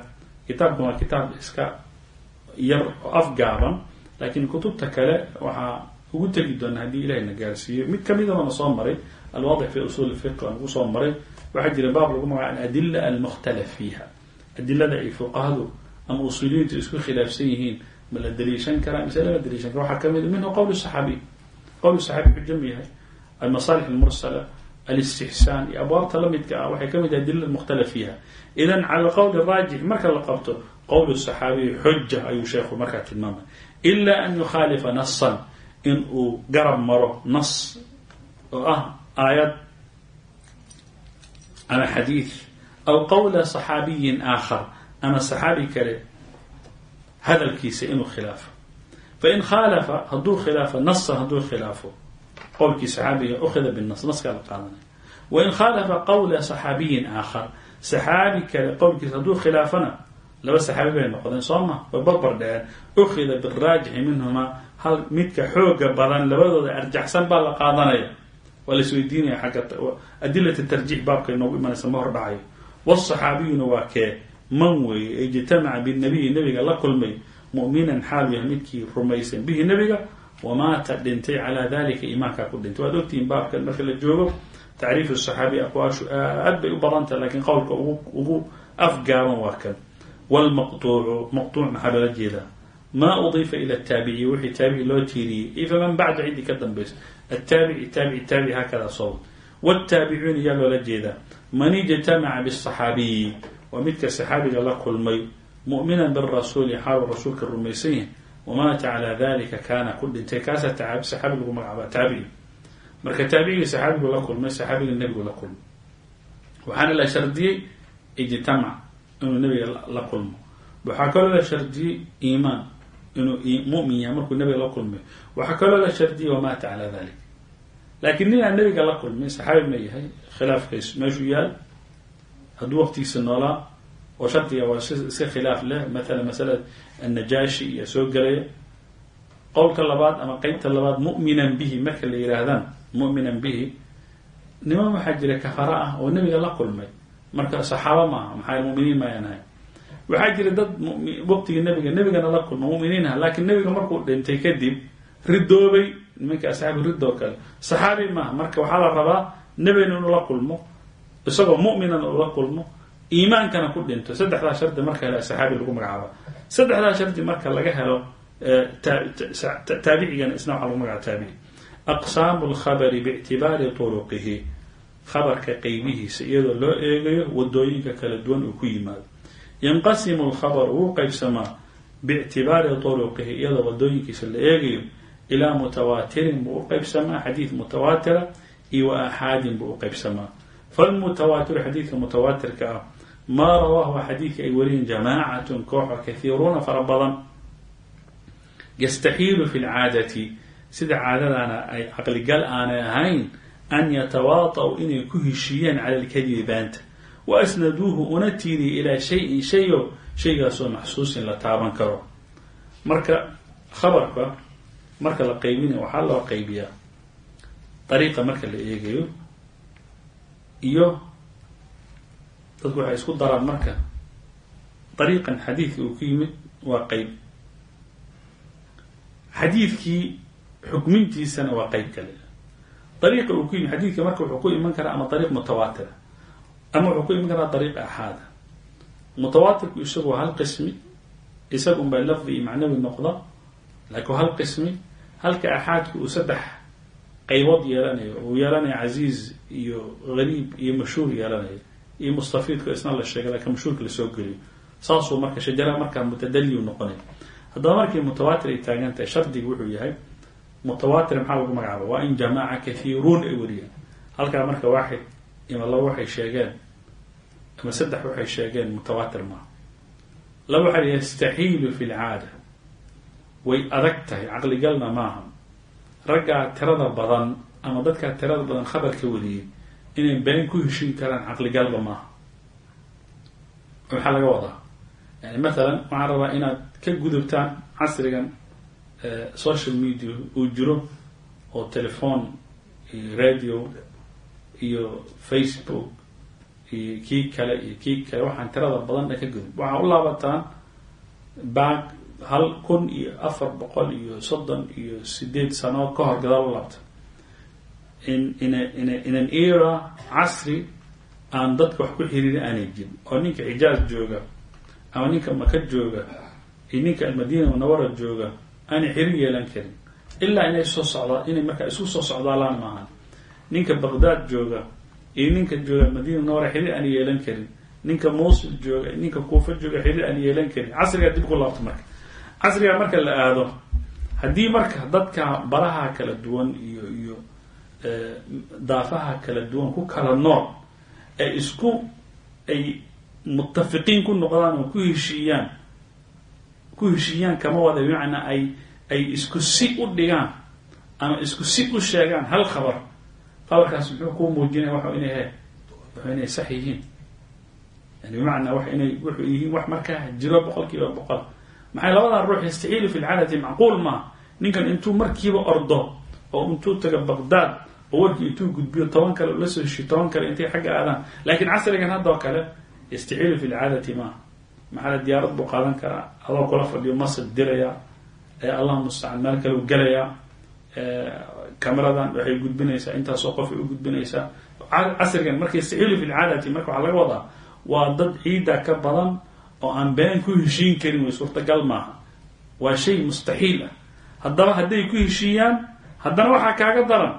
kitaabkan waa kitaab iska yar oo afgaaban laakiin kutubta kale waxaa ugu tegi doona haddii ilahayna gaarsiiyo. Mid kamidaba na soo maray alwaadix fi usuul fiq aan ugu soo maray waxaa jira baab lagu magaca aladila almukhtalaf fiiha. Adilada ay fuqahadu ama usuuliyiintu isku khilaafsan yihiin ma la daliishan karaa? Mise lama daliishan kara waxaa ka mid minhu qowl saxaabiy qowl saxaabi xujo yahay. Almasaalix almursala alistixsaan iyo abwaabta la midka ah waxay ka mid tahay adilada mukhtalaf fiiha. Idan cala qowli raajix marka la qabto qowl saxaabiyi xuja ayuu sheekhu markaa tilmaamay ila an yukhaalifa nasan in uu garab maro nas oo ah aayad ama xadiid aw qowla صaxaabiyin aakhar ama saxaabi kale hadalkiisa inuu khilaafo. Fain khaalafa hadduu khilaafo nasan hadduu khilaafo qowlkii saxaabiga ukhida binas naskaa la qaadanaya wain khaalafa qowla صaxaabiyin aakhar saxaabi kale qowlkiisa hadduu khilaafana laba saxaabi bay noqdeen soo ma? Way barbar dhaceen ukhida biraajixi minhumaa hal midka xooga badan labadooda arjaxsan baa la qaadanaya. Waa laisweydiinaya xagga adilat tarjiix baabka inoogu imanaysa ma hor dhacayo wsaxaabiyuna waa kee? Man weeye ijtamaca binabiyi nabiga la kulmay. Mu'minan xaal yahay midkii rumaysan bihi nebiga. Wamaata dhintay calaa dalika iimaankaa ku dhintay. Waad ogtihiin baabkan marka la joogo tacriifu saxaabi aqwaashu aad bay u badantaha lakiin qowlka ugu afgaaban waa kan wlmaqtuucu maqtuuc maxaa loola jeedaa maa udiifa ila taabici wixii taabici loo tiiriyey iyo faman bacda ciddii ka dambaysa ataabici taabici taabici haakada sawd wtaabicuuna yaa loola jeedaa man ijtamaca bsaxaabiyi waa midka saxaabiga la kulmay mu'minan birasuuli xaalu rasuulka rumaysan yahay wamaata calaa dalika kaana ku dhintay kaasaa saxaabi lagu magacaaba taabici marka taabicigii saxaabigu la kulmay saxaabiga nebigu la kulmay waxaana la inuu nebiga la kulmo. Waxaa kaloo la shardiyey iimaan inuu mumin yahay markuu nebiga la kulmay. Waxaa kaloo la shardiyey wamaata calaa dalik laakiin nin aan nebiga la kulmin saxaabi ma yahay khilaafkays meeshuu yaal hadduu waqtigiisa noolaa oo shardiga waa iska khilaaf leh matala masala annajaashi iyo soo gelaya qowlka labaad ama qeybta labaad mu'minan bihi marka la yihaahdaan mu'minan bihi niman waxaa jira kafara ah oo nebiga la kulmay marka saxaaba maaha maxaa muminiin maayaan waxaa jira dad waqtigii nebiga nebigana la kulma muminiin ah laakiin nebiga markuu dhintay kadib ridoobay nimanka asxaabi ridoo kale. Saxaabi maaha marka waxaa la rabaa nebigana inuu la kulmo isagoo mu'minan uu la kulmo iimaankana ku dhinto. Saddexdaa shardi marka helo saxaabi lagu magacaaba saddexdaa shardi marka laga helo taabicigana isna waxaa lagu magacaaba taabici aqsaamu lkhabari biictibaari turuqihi khabarka qeybihiisa iyadoo loo eegayo waddooyinka kala duwan uu ku yimaado. Yanqasimu lkhabar wuu qeybsamaa biictibaari turuqihi iyadoo wadooyinkiisa la eegayo ilaa mutawaatirin buu u qeybsamaa xadiid mutawaatira iyo wa axaadin buu u qeybsamaa falmutawaatiru xadiidka mutawaatirka ah maa rawaahu xadiidka ay wariyin jamaacatun kooxo kahiiruuna fara badan. Yastaxiilu fi lcaadati sida caadadaana ay caqligal aanay ahayn an yatawaata'u inay ku heshiiyaan cala lkadibi baanta wa asnaduuhu una tiiriya ilaa shayin shayo shaygaasoo maxsuusin la taaban karo marka khabarka marka la qaybinayo waxaa loo qaybiyaa dariiqa marka la eegayo iyo dadku waxay isku daraan marka dariiqan xadiidka uu ku yimid waa qeyb xadiidkii xukmintiisana waa qeyb kale dariiqa uu ku yimid xadiidka marka wuxuu ku iman karaa ama dariiq mutawaatira ama wuxuu ku iman karaa dariiq axaada mutawaatirku isagu waa hal qismi isaga un baa lafdi iyo macnawi noqda. Laakiin waa hal qismi halka axaadku uu saddex qaybood yeelanayo. Uu yeelanayo casiiz iyo hariib iyo mashhuur yeelanayo. Iyo mustafiidka isna la sheegay laakiin mashhuurka la soo geliyo. Saasuu marka shajara markaa mutadaliyu noqonay. Haddaba markii mutawaatir ay taagan tahay wuxuu yahay mutawaatir maxaa lagu magacaaba waa in jamaaca kathiiruun ay wariyaan. Halkaa marka waaxid ima laba waxay sheegeen ama saddex waxay sheegeen mutawaatir maaha laba waxaa yastaxiilu fi lcaada way adag tahay caqligalna maaha raggaa tirada badan ama dadkaa tirada badan khabarka wariyey inay been ku heshin karaan caqligalba maaha maxaa laga wadaa. Yani mathalan waxaan rabaa inaad ka gudubtaan casrigan social media uu jiro oo telephone iyo radio iyo facebook iyo kii kale iyo kii kale. Waxaan tirada badan ka gudub. Waxaa u laabataan baag hal kun iyo afar boqol iyo soddon iyo sideed sano ka hor gadaal u laabta in ina ina in an era casri aan dadka wax ku xiriirin aanay jirin oo ninka xijaaz jooga ama ninka maka jooga iyo ninka almadiina munawara jooga aanay xiriir yeelan karin. Ilaa inay soo socdaa inay markaa isku soo socdaalaan maahan ninka baqdaad jooga iyo ninka jooga madiina noora xiriir aan yeelan karin. Ninka muusil jooga ninka kuufa jooga xiriir aan yeelan karin. Casrigaa dib ku laabto marka. Casrigaa marka la aado haddii marka dadka baraha kala duwan iyo iyo daafaha kala duwan ku kala nool ay isku ay mutafiqiin ku noqdaan oo ku heshiiyaan ku heshiiyaan kama wada bimacnaa ay ay isku si u dhigaan ama isku si u sheegaan hal khabar. Khabarkaas muxuu kuu muujinaya wa inay wuxuu inay sax yihiin. Yani bimacnaa wax inay wuxuu yihiin wax markaa jiro boqol kiiba boqol. Maxay labadan ruux yastaxiilu fi lcadati macquul maa? Ninkan intuu markiiba ordo oo intuu taga baqdaad oo warkii intuu gudbiyo toban kale ula soo heshiyo toban kale intay xagga aadaan. Laakiin casrigan haddoo kale yastaxiilu fi lcaadati maaha maxaa diyaarad buu qaadan karaa? Adoo kula fadhiyo masad diraya. Allah mustacaan meel kale u gelayaa cameradan waxay gudbinaysaa intaasoo qof ay u gudbinaysaa. Casrigan marka yastaxiilu fi lcaadati marka waxaa laga wadaa waa dad ciidda ka badan oo aan been ku heshiin karin way suurtagal maaha. Waa shay mustaxiil ah. Haddaba hadday ku heshiiyaan haddana waxaa kaaga daran.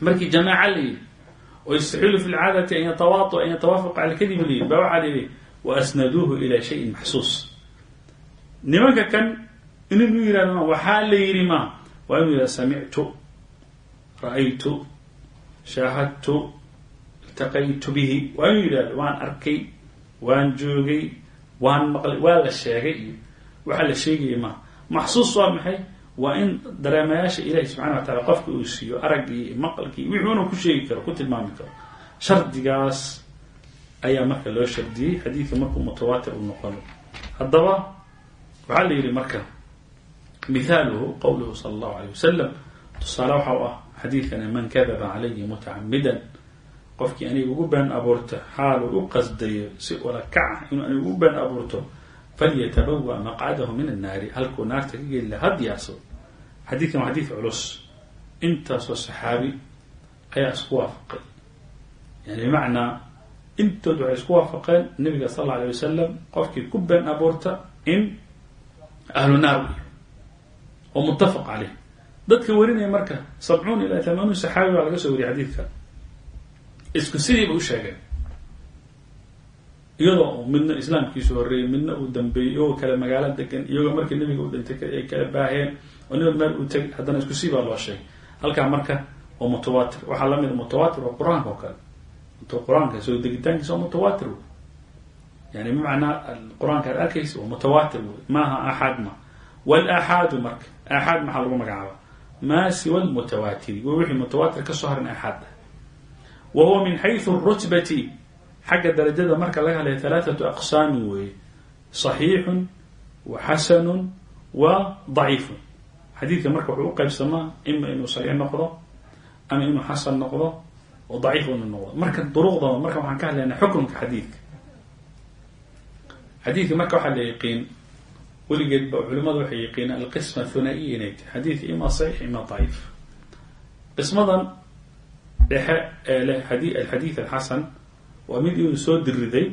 Markii jamaaca la yidhi oo yastaxiilu fi lcaadati an yatawaatu an yatawaafaqa cala kadib la yidhi ba waxaa la yidhi wa asnaduuhu ila shayin maxsuus nimanka kan inuu yihahdo waxaa la yidhi ma waa inuu yihahdo samictu ra'aytu shaahadtu iltaqaytu bihi waa inuu yidhahdo waan arkay waan joogay waan maqlay waa la sheegay iyo waxaa la sheegaya ma maxsuus waa maxay waa in dareemayaasha ilahi subxana wa tacala qofka uu siiyo araggii maqalkii wixuuna ku sheegi karo ku tilmaami karo shardigaas ayaa marka loo shardiyey xadiidka markuu mutawaatir u noqono. Haddaba waxaa la yidhi marka mithaaluhu qowluhu sala allahu alayh wasalam tusaale waxa u ah xadiidkana man kadaba calaya mutacamidan qofkii aniga ugu been abuurta xaalu u qasdayo si ula kaca inuu aniga ugu been abuurto falyatabawa maqcadahu min annaari halkuu naarta ka geli laha ha diyaarsado xadiidkan waa xadiid culus. Intaasoo saxaabi ayaa isku waafaqay. Yani bimacnaa intood waxay isku waafaqeen nabiga sal alla alay wasalam qofkii ku been abuurta in ahlu naar yahay oo muttafaq caleyh dadka warinaya marka sabcuun ilaa tamanuun saxaabi baa laga soo wariyay xadiidka. Isku sidiiba u sheegeen. Iyadoo midna islaamkiisu horreeyey midna uu dambeeyey iyagoo kale magaalo degan iyagoo markii nabiga u dhintay ay kala baaheen oo nin meel uu tegay haddana isku sii baa loo sheegay. Halkaa marka oo mutawaatir. Waxaa la mid a mutawaatir oo qur'aanka oo kale qur'aanka soo degitaankiisa waa mutawaatir wey yani bimacnaa qur'aanka ad arkaysa waa mutawaatir wey maaha aaxaad ma. Walaxaadu marka aaxaad maxaa lagu magacaaba maa siwa lmutawaatiri wa wixii mutawaatir ka soo haran aaxaad ah wa huwa min xaysu rutbati. Xagga darajada marka laga hadlaya halaathatu aqsaamin weeye صaxiixun wa xasanun wa daciifun. Xadiidka marka wuxuu u qaybsamaa ima inuu saxiix noqdo ama inuu xasan noqdo oo daciif una noqda marka duruqdaba marka waxaan ka hadlaynaa xukunka xadiidka. Xadiidka marka waxaa la yaqiin weligeed ba culimadu waxay yaqiinaan alqisma thunaa-iya inay tahay. Xadiidka ima saxiix ima daciif. Qismadan dhexe ee leh ad alxadiid alxasan waa mid inuu soo diriday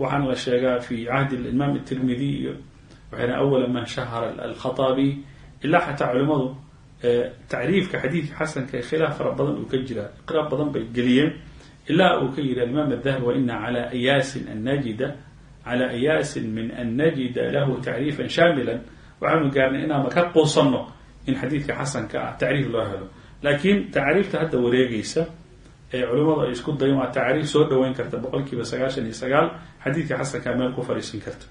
waxaana la sheegaa fi cahdi imaam tirmidi iyo waxayna awala man shahara alkhaaabi ilaa xataa culimadu tacriifka xadiidka xasanka khilaaf fara badan uu ka jiraa iqraab badan bay geliyeen ilaa uu ka yidhi alimaam adahabi wa ina cala ayasin an najida cala ayasin min an najida lahu tacriifan shaamilan. Waxaanu gaarnay inaanu ka quusanno in xadiidka xasanka ah tacriif loo helo. Laakiin tacriifta hadda wareegaysa ee culimmadu ay isku dayan waa tacriif soo dhaweyn karta boqol kiiba sagaashan iyo sagaal xadiidka xasankaa meel ku fariisan karta.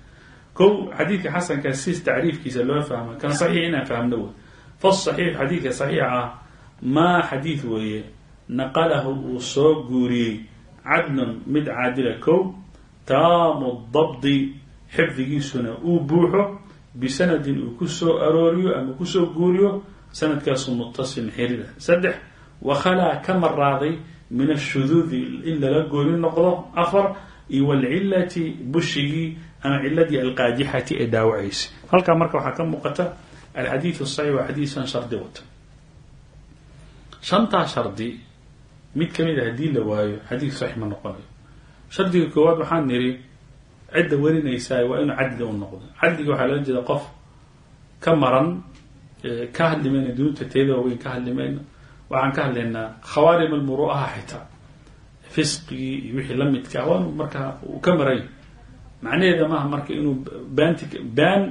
Kow xadiidka xasankaa si tacriifkiisa loo fahmo kan saxiix inaan fahmno wey fasaxiix xadiidka saxiixa ah maa xadiid weeye naqalahu uu soo guuriyey cadlun mid caadila kow taamu dabdi xifdigiisuna uu buuxo bisanadin uu ku soo arooriyo ama ku soo guuriyo sanadkaasu mutasilin xiriira saddex wakhalaa ka maraaday min ashuduudi in lala gooni noqdo afar iyo walcilati bushigii ama ciladii alqaadixati ee dhaawacaysa halkaa marka waxaa ka muuqata alxadiid saxiix waa xadiisan shardi wata shantaa shardi mid ka mid a haddii la waayo xadiid saxiix ma noqonayo shardiga koowaad waxaan niri cidda warinaysaa waa inuu cadli u noqdo cadliga waxaa loola jeeda qof ka maran ka hadli mayno dunuubta teeda waaweyn ka hadli mayno waxaan ka hadlaynaa khawaarim almuru'aha xitaa fisqigii iyo wixii la midkaa waa inuu markaa uu ka maray macnaheeda maaha marka inuu baanti baan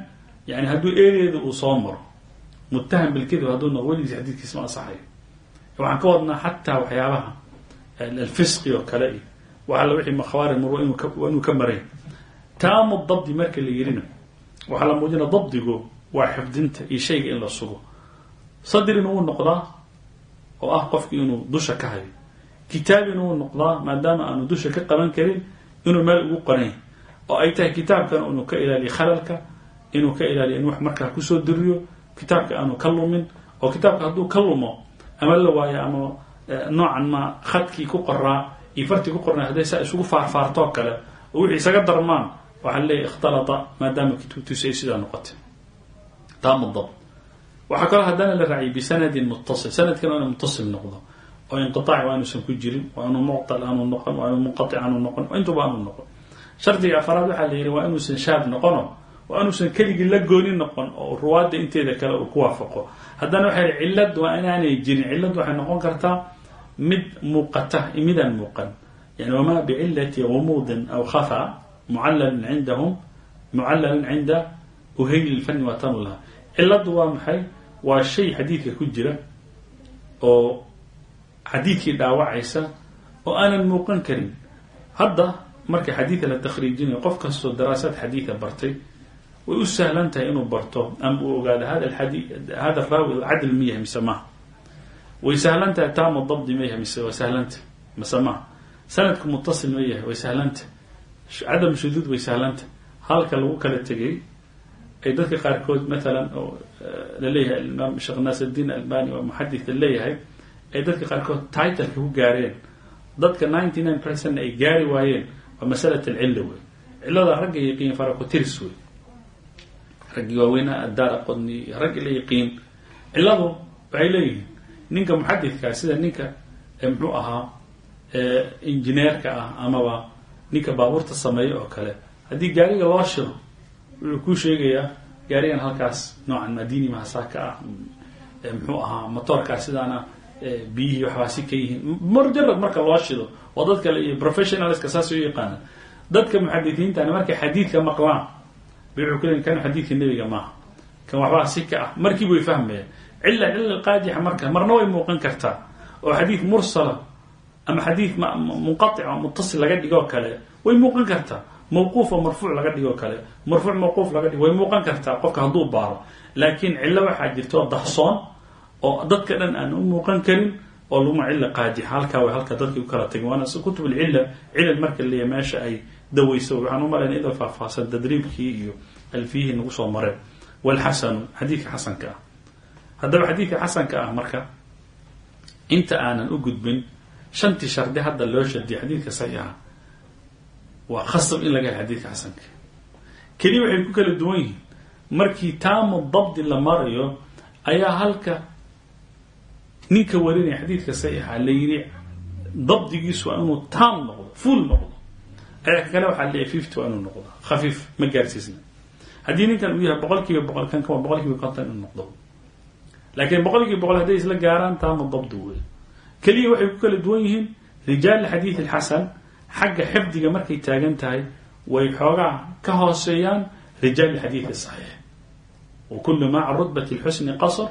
yani hadduu ereeda uu soo maro mutaham bilkadib hadduu noqo weligiis xadiidkiis ma asaxayo waxaan ka wadnaa xataa waxyaabaha alfisqi oo kale iyo wax alla wixii makhawaari mur waa inuu ka maray. Taamu dabdi marka la yirina waxaa la muujinaa dabdigu waa xifdinta iyo shayga in la sugo. Sadrin wuu noqdaa oo ah qofki inuu dusha ka hayo. Kitaabin wuu noqdaa maadaama aanu dusha ka qaban karin inuu meel ugu qoran oo ay tahay kitaabkan inuu ka ilaaliyo khalalka inuu ka ilaaliyo in wax markaa ku soo diriyo kitaabka aanu ka lumin oo kitaabka hadduu ka lumo ama la waayo ama noocan ma khadkii ku qoraa iyo fartii ku qornaa hadday saa isugu faarfaartoo kale oo wixii isaga darmaan waxaa leeyahy ikhtalata maadaama kutubtiisu ay sidaa noqotay. Taamudab waxaa kaloo haddana la raaciyay bisanadin muttasil sanadkan waa inu muttasil noqdo oo inqiaac waa inuusan ku jirin waa inuu muctal aanu noqon waa inuu munqaic aanu noqon intuba aanu noqon. Shardiga afaraad waxaa la yidhi waa inuusan shaad noqono waa inuusan keligii la gooni noqon oo ruwaadda inteeda kale uu ku waafaqo. Haddana waxay cillad waa inaanay jirin. Cillad waxay noqon kartaa mid muuqata midaan muuqan. Yani wamaa bicilati gumuudin aw khafa mucalalin cindahum mucalalin cinda uhayli lfani waa tanu laha ciladu waa maxay? Waa shay xadiidka ku jira oo xadiidkii dhaawacaysa oo aanan muuqan karin. Hadda marka xadiida la takhriijinayo qof kastoo daraasaad xadiida bartay way u sahlan tahay inuu barto ama uu ogaado hada adi hada raawi cadl ma yahay mise maha way sahlan tahay taamu dabdi ma yahay mise waa sahlanta mise maha sanadku mutasil ma yahay way sahlanta cadam shuduud way sahlanta halka lagu kala tegay ay dadka qaarkood maalan oo la leeyahay imaam sheekh naasirdiin albani waa muxadith la leeyahay ay dadka qaarkood titleka ku gaareen. Dadka ninety nine percent ay gaari waayeen waa masalat alcilla wey. Cillada ragga yaqiin farakotiris wey raggii waaweynaa addaara qodni raggi la yaqiin. Cilladu waxay leeyihiin ninka muxadidkaa sida ninka muxuu ahaa injineerka ah amaba ninka baabuurta sameeya oo kale. Haddii gaariga loo shiro wuxuu kuu sheegayaa gaarigan halkaas noocan madini mahasaaka ah muxuu ahaa motoorkaas sidaana biyihii waxbaasi ka yihiin. Mujarad marka loo shido oo dad kale iyo professionalska saas u yaqaana. Dadka muxadisiintani markay xadiidka maqlaan leeyiin kan xadiidka nebiga maaha kan waxbaa si ka ah markiiba way fahmayaan cilla cilla qaadixa marka marna way muuqan kartaa oo xadiid mursala ama xadiid munqatica mutasil laga dhigoo kale way muuqan kartaa mawquuf oo marfuuc laga dhigoo kale marfuuc mawquuf laga dhigo way muuqan kartaa qofka hadduu baaro laakiin cillo waxaa jirta oo dahsoon oo dadka dhan aan u muuqan karin oo laguma cilla qaadixa halkaa way halka dadkii u kala tagin waana kutub alcilla cilal marka leeya meesha ay daweyso waxaan u malayna ida faahfaahsan tadriibkii iyo alfiyihii nagu soo mareen. Walxasanu xadiidka xasanka ah. Haddaba xadiidka xasanka ah marka inta aanan u gudbin shantii shardi hadda loo shardiya xadiidka saxiixa waa khasab in laga helo xadiidka xasanka. Keliya waxay ku kala duwan yihiin. Markii taamu dabdi la marayo ayaa halka ninka warinaya xadiidka saxiixa la yidhi dabdigiisu waa inuu taam noqdo full noqdo ka kale waxaa leeyahy fifty waa inuu noqdo. Khafiif ma gaarsiisna. Haddii ninkan uu yahay boqol kiiba boqol kan konton inuu noqdo. Laakiin boqol boqol hadday isla gaaraan taamu dabdi wey keliya waxay ku kala duwan yihiin rijaal xadiid alxasan xagga xifdiga markay taagan tahay way xoogaa ka hooseeyaan rijaal xadiid saxiix. Wa kulu maa can rutbati lxusni qasr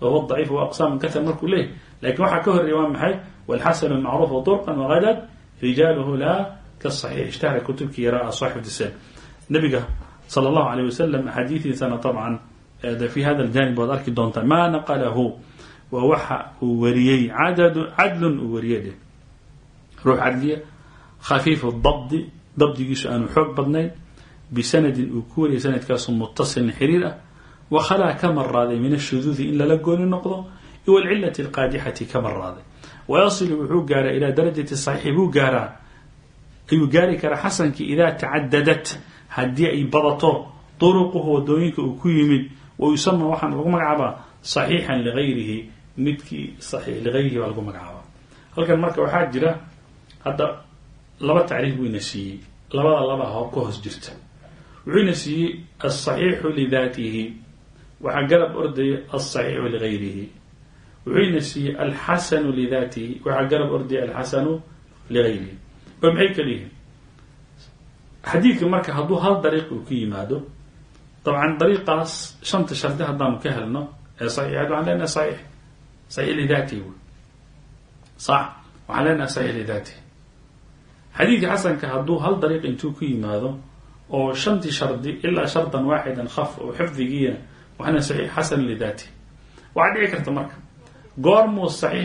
wahuwa daciif wa aqsaam katar markuu leeyahy laakiin waxaa ka horreeya waa maxay? Walxasanu macruufu laa kasaxiix ishtahara kutubkii yaraa saaxib disan nabiga sala allahu alayh wasalam axaadiidiisana dabcan fi hada aljanib waad arki doontaa maa naqalahu? Waa waxa uu wariyey cadlun uu wariyey dheh ruux cadliya khafiifu dabdi dabdigiisu aanu xoog badnayn bisanadin uu ku wariyay sanadkaasu mutasilin xiriir ah. Wakhalaa ka maraaday min ashuduudi in lala gooni noqdo iwalcilati alqaadixati ka maraaday wayasilu wuxuu gaaraa ilaa ayuu gaari karaa xasankii idaa tacadadat haddii ay badato duruquhu waddooyinka uu ku yimid wa yusama waxaan lagu magacaabaa saxiixan ligayrihi midkii saxiix ligayrihi baa lagu magacaabaa. Halkan marka waxaa jira hadda laba tacriif buu ina siiyey. Labada laba ho ka hoos jirta. Wuxuu ina siiyey alsaxiixu lidaatihi waxaa garab ordaya alsaxiixu siiyey alxasanu lidaatihi waxaa garab ordaya alxasanu ligayrihi oo maxay kala yihiin xadiidka marka hadduu hal dariiq uu ku yimaado dabcan dariiqaas shanta shardi haddaanu ka helno ee saxiixaad waxaan leenahay saxiix. Saxiix lidaatihi wy sax waxaan leenahay saxiix lidaatihi xadiidka xasanka hadduu hal dariiq intuu ku yimaado oo shantii shardi ilaa shardan waaxidan khaf oo xifdigiina waxaana saxiix xasan lidaatihi waxaa dhici karta marka goormuu saxiix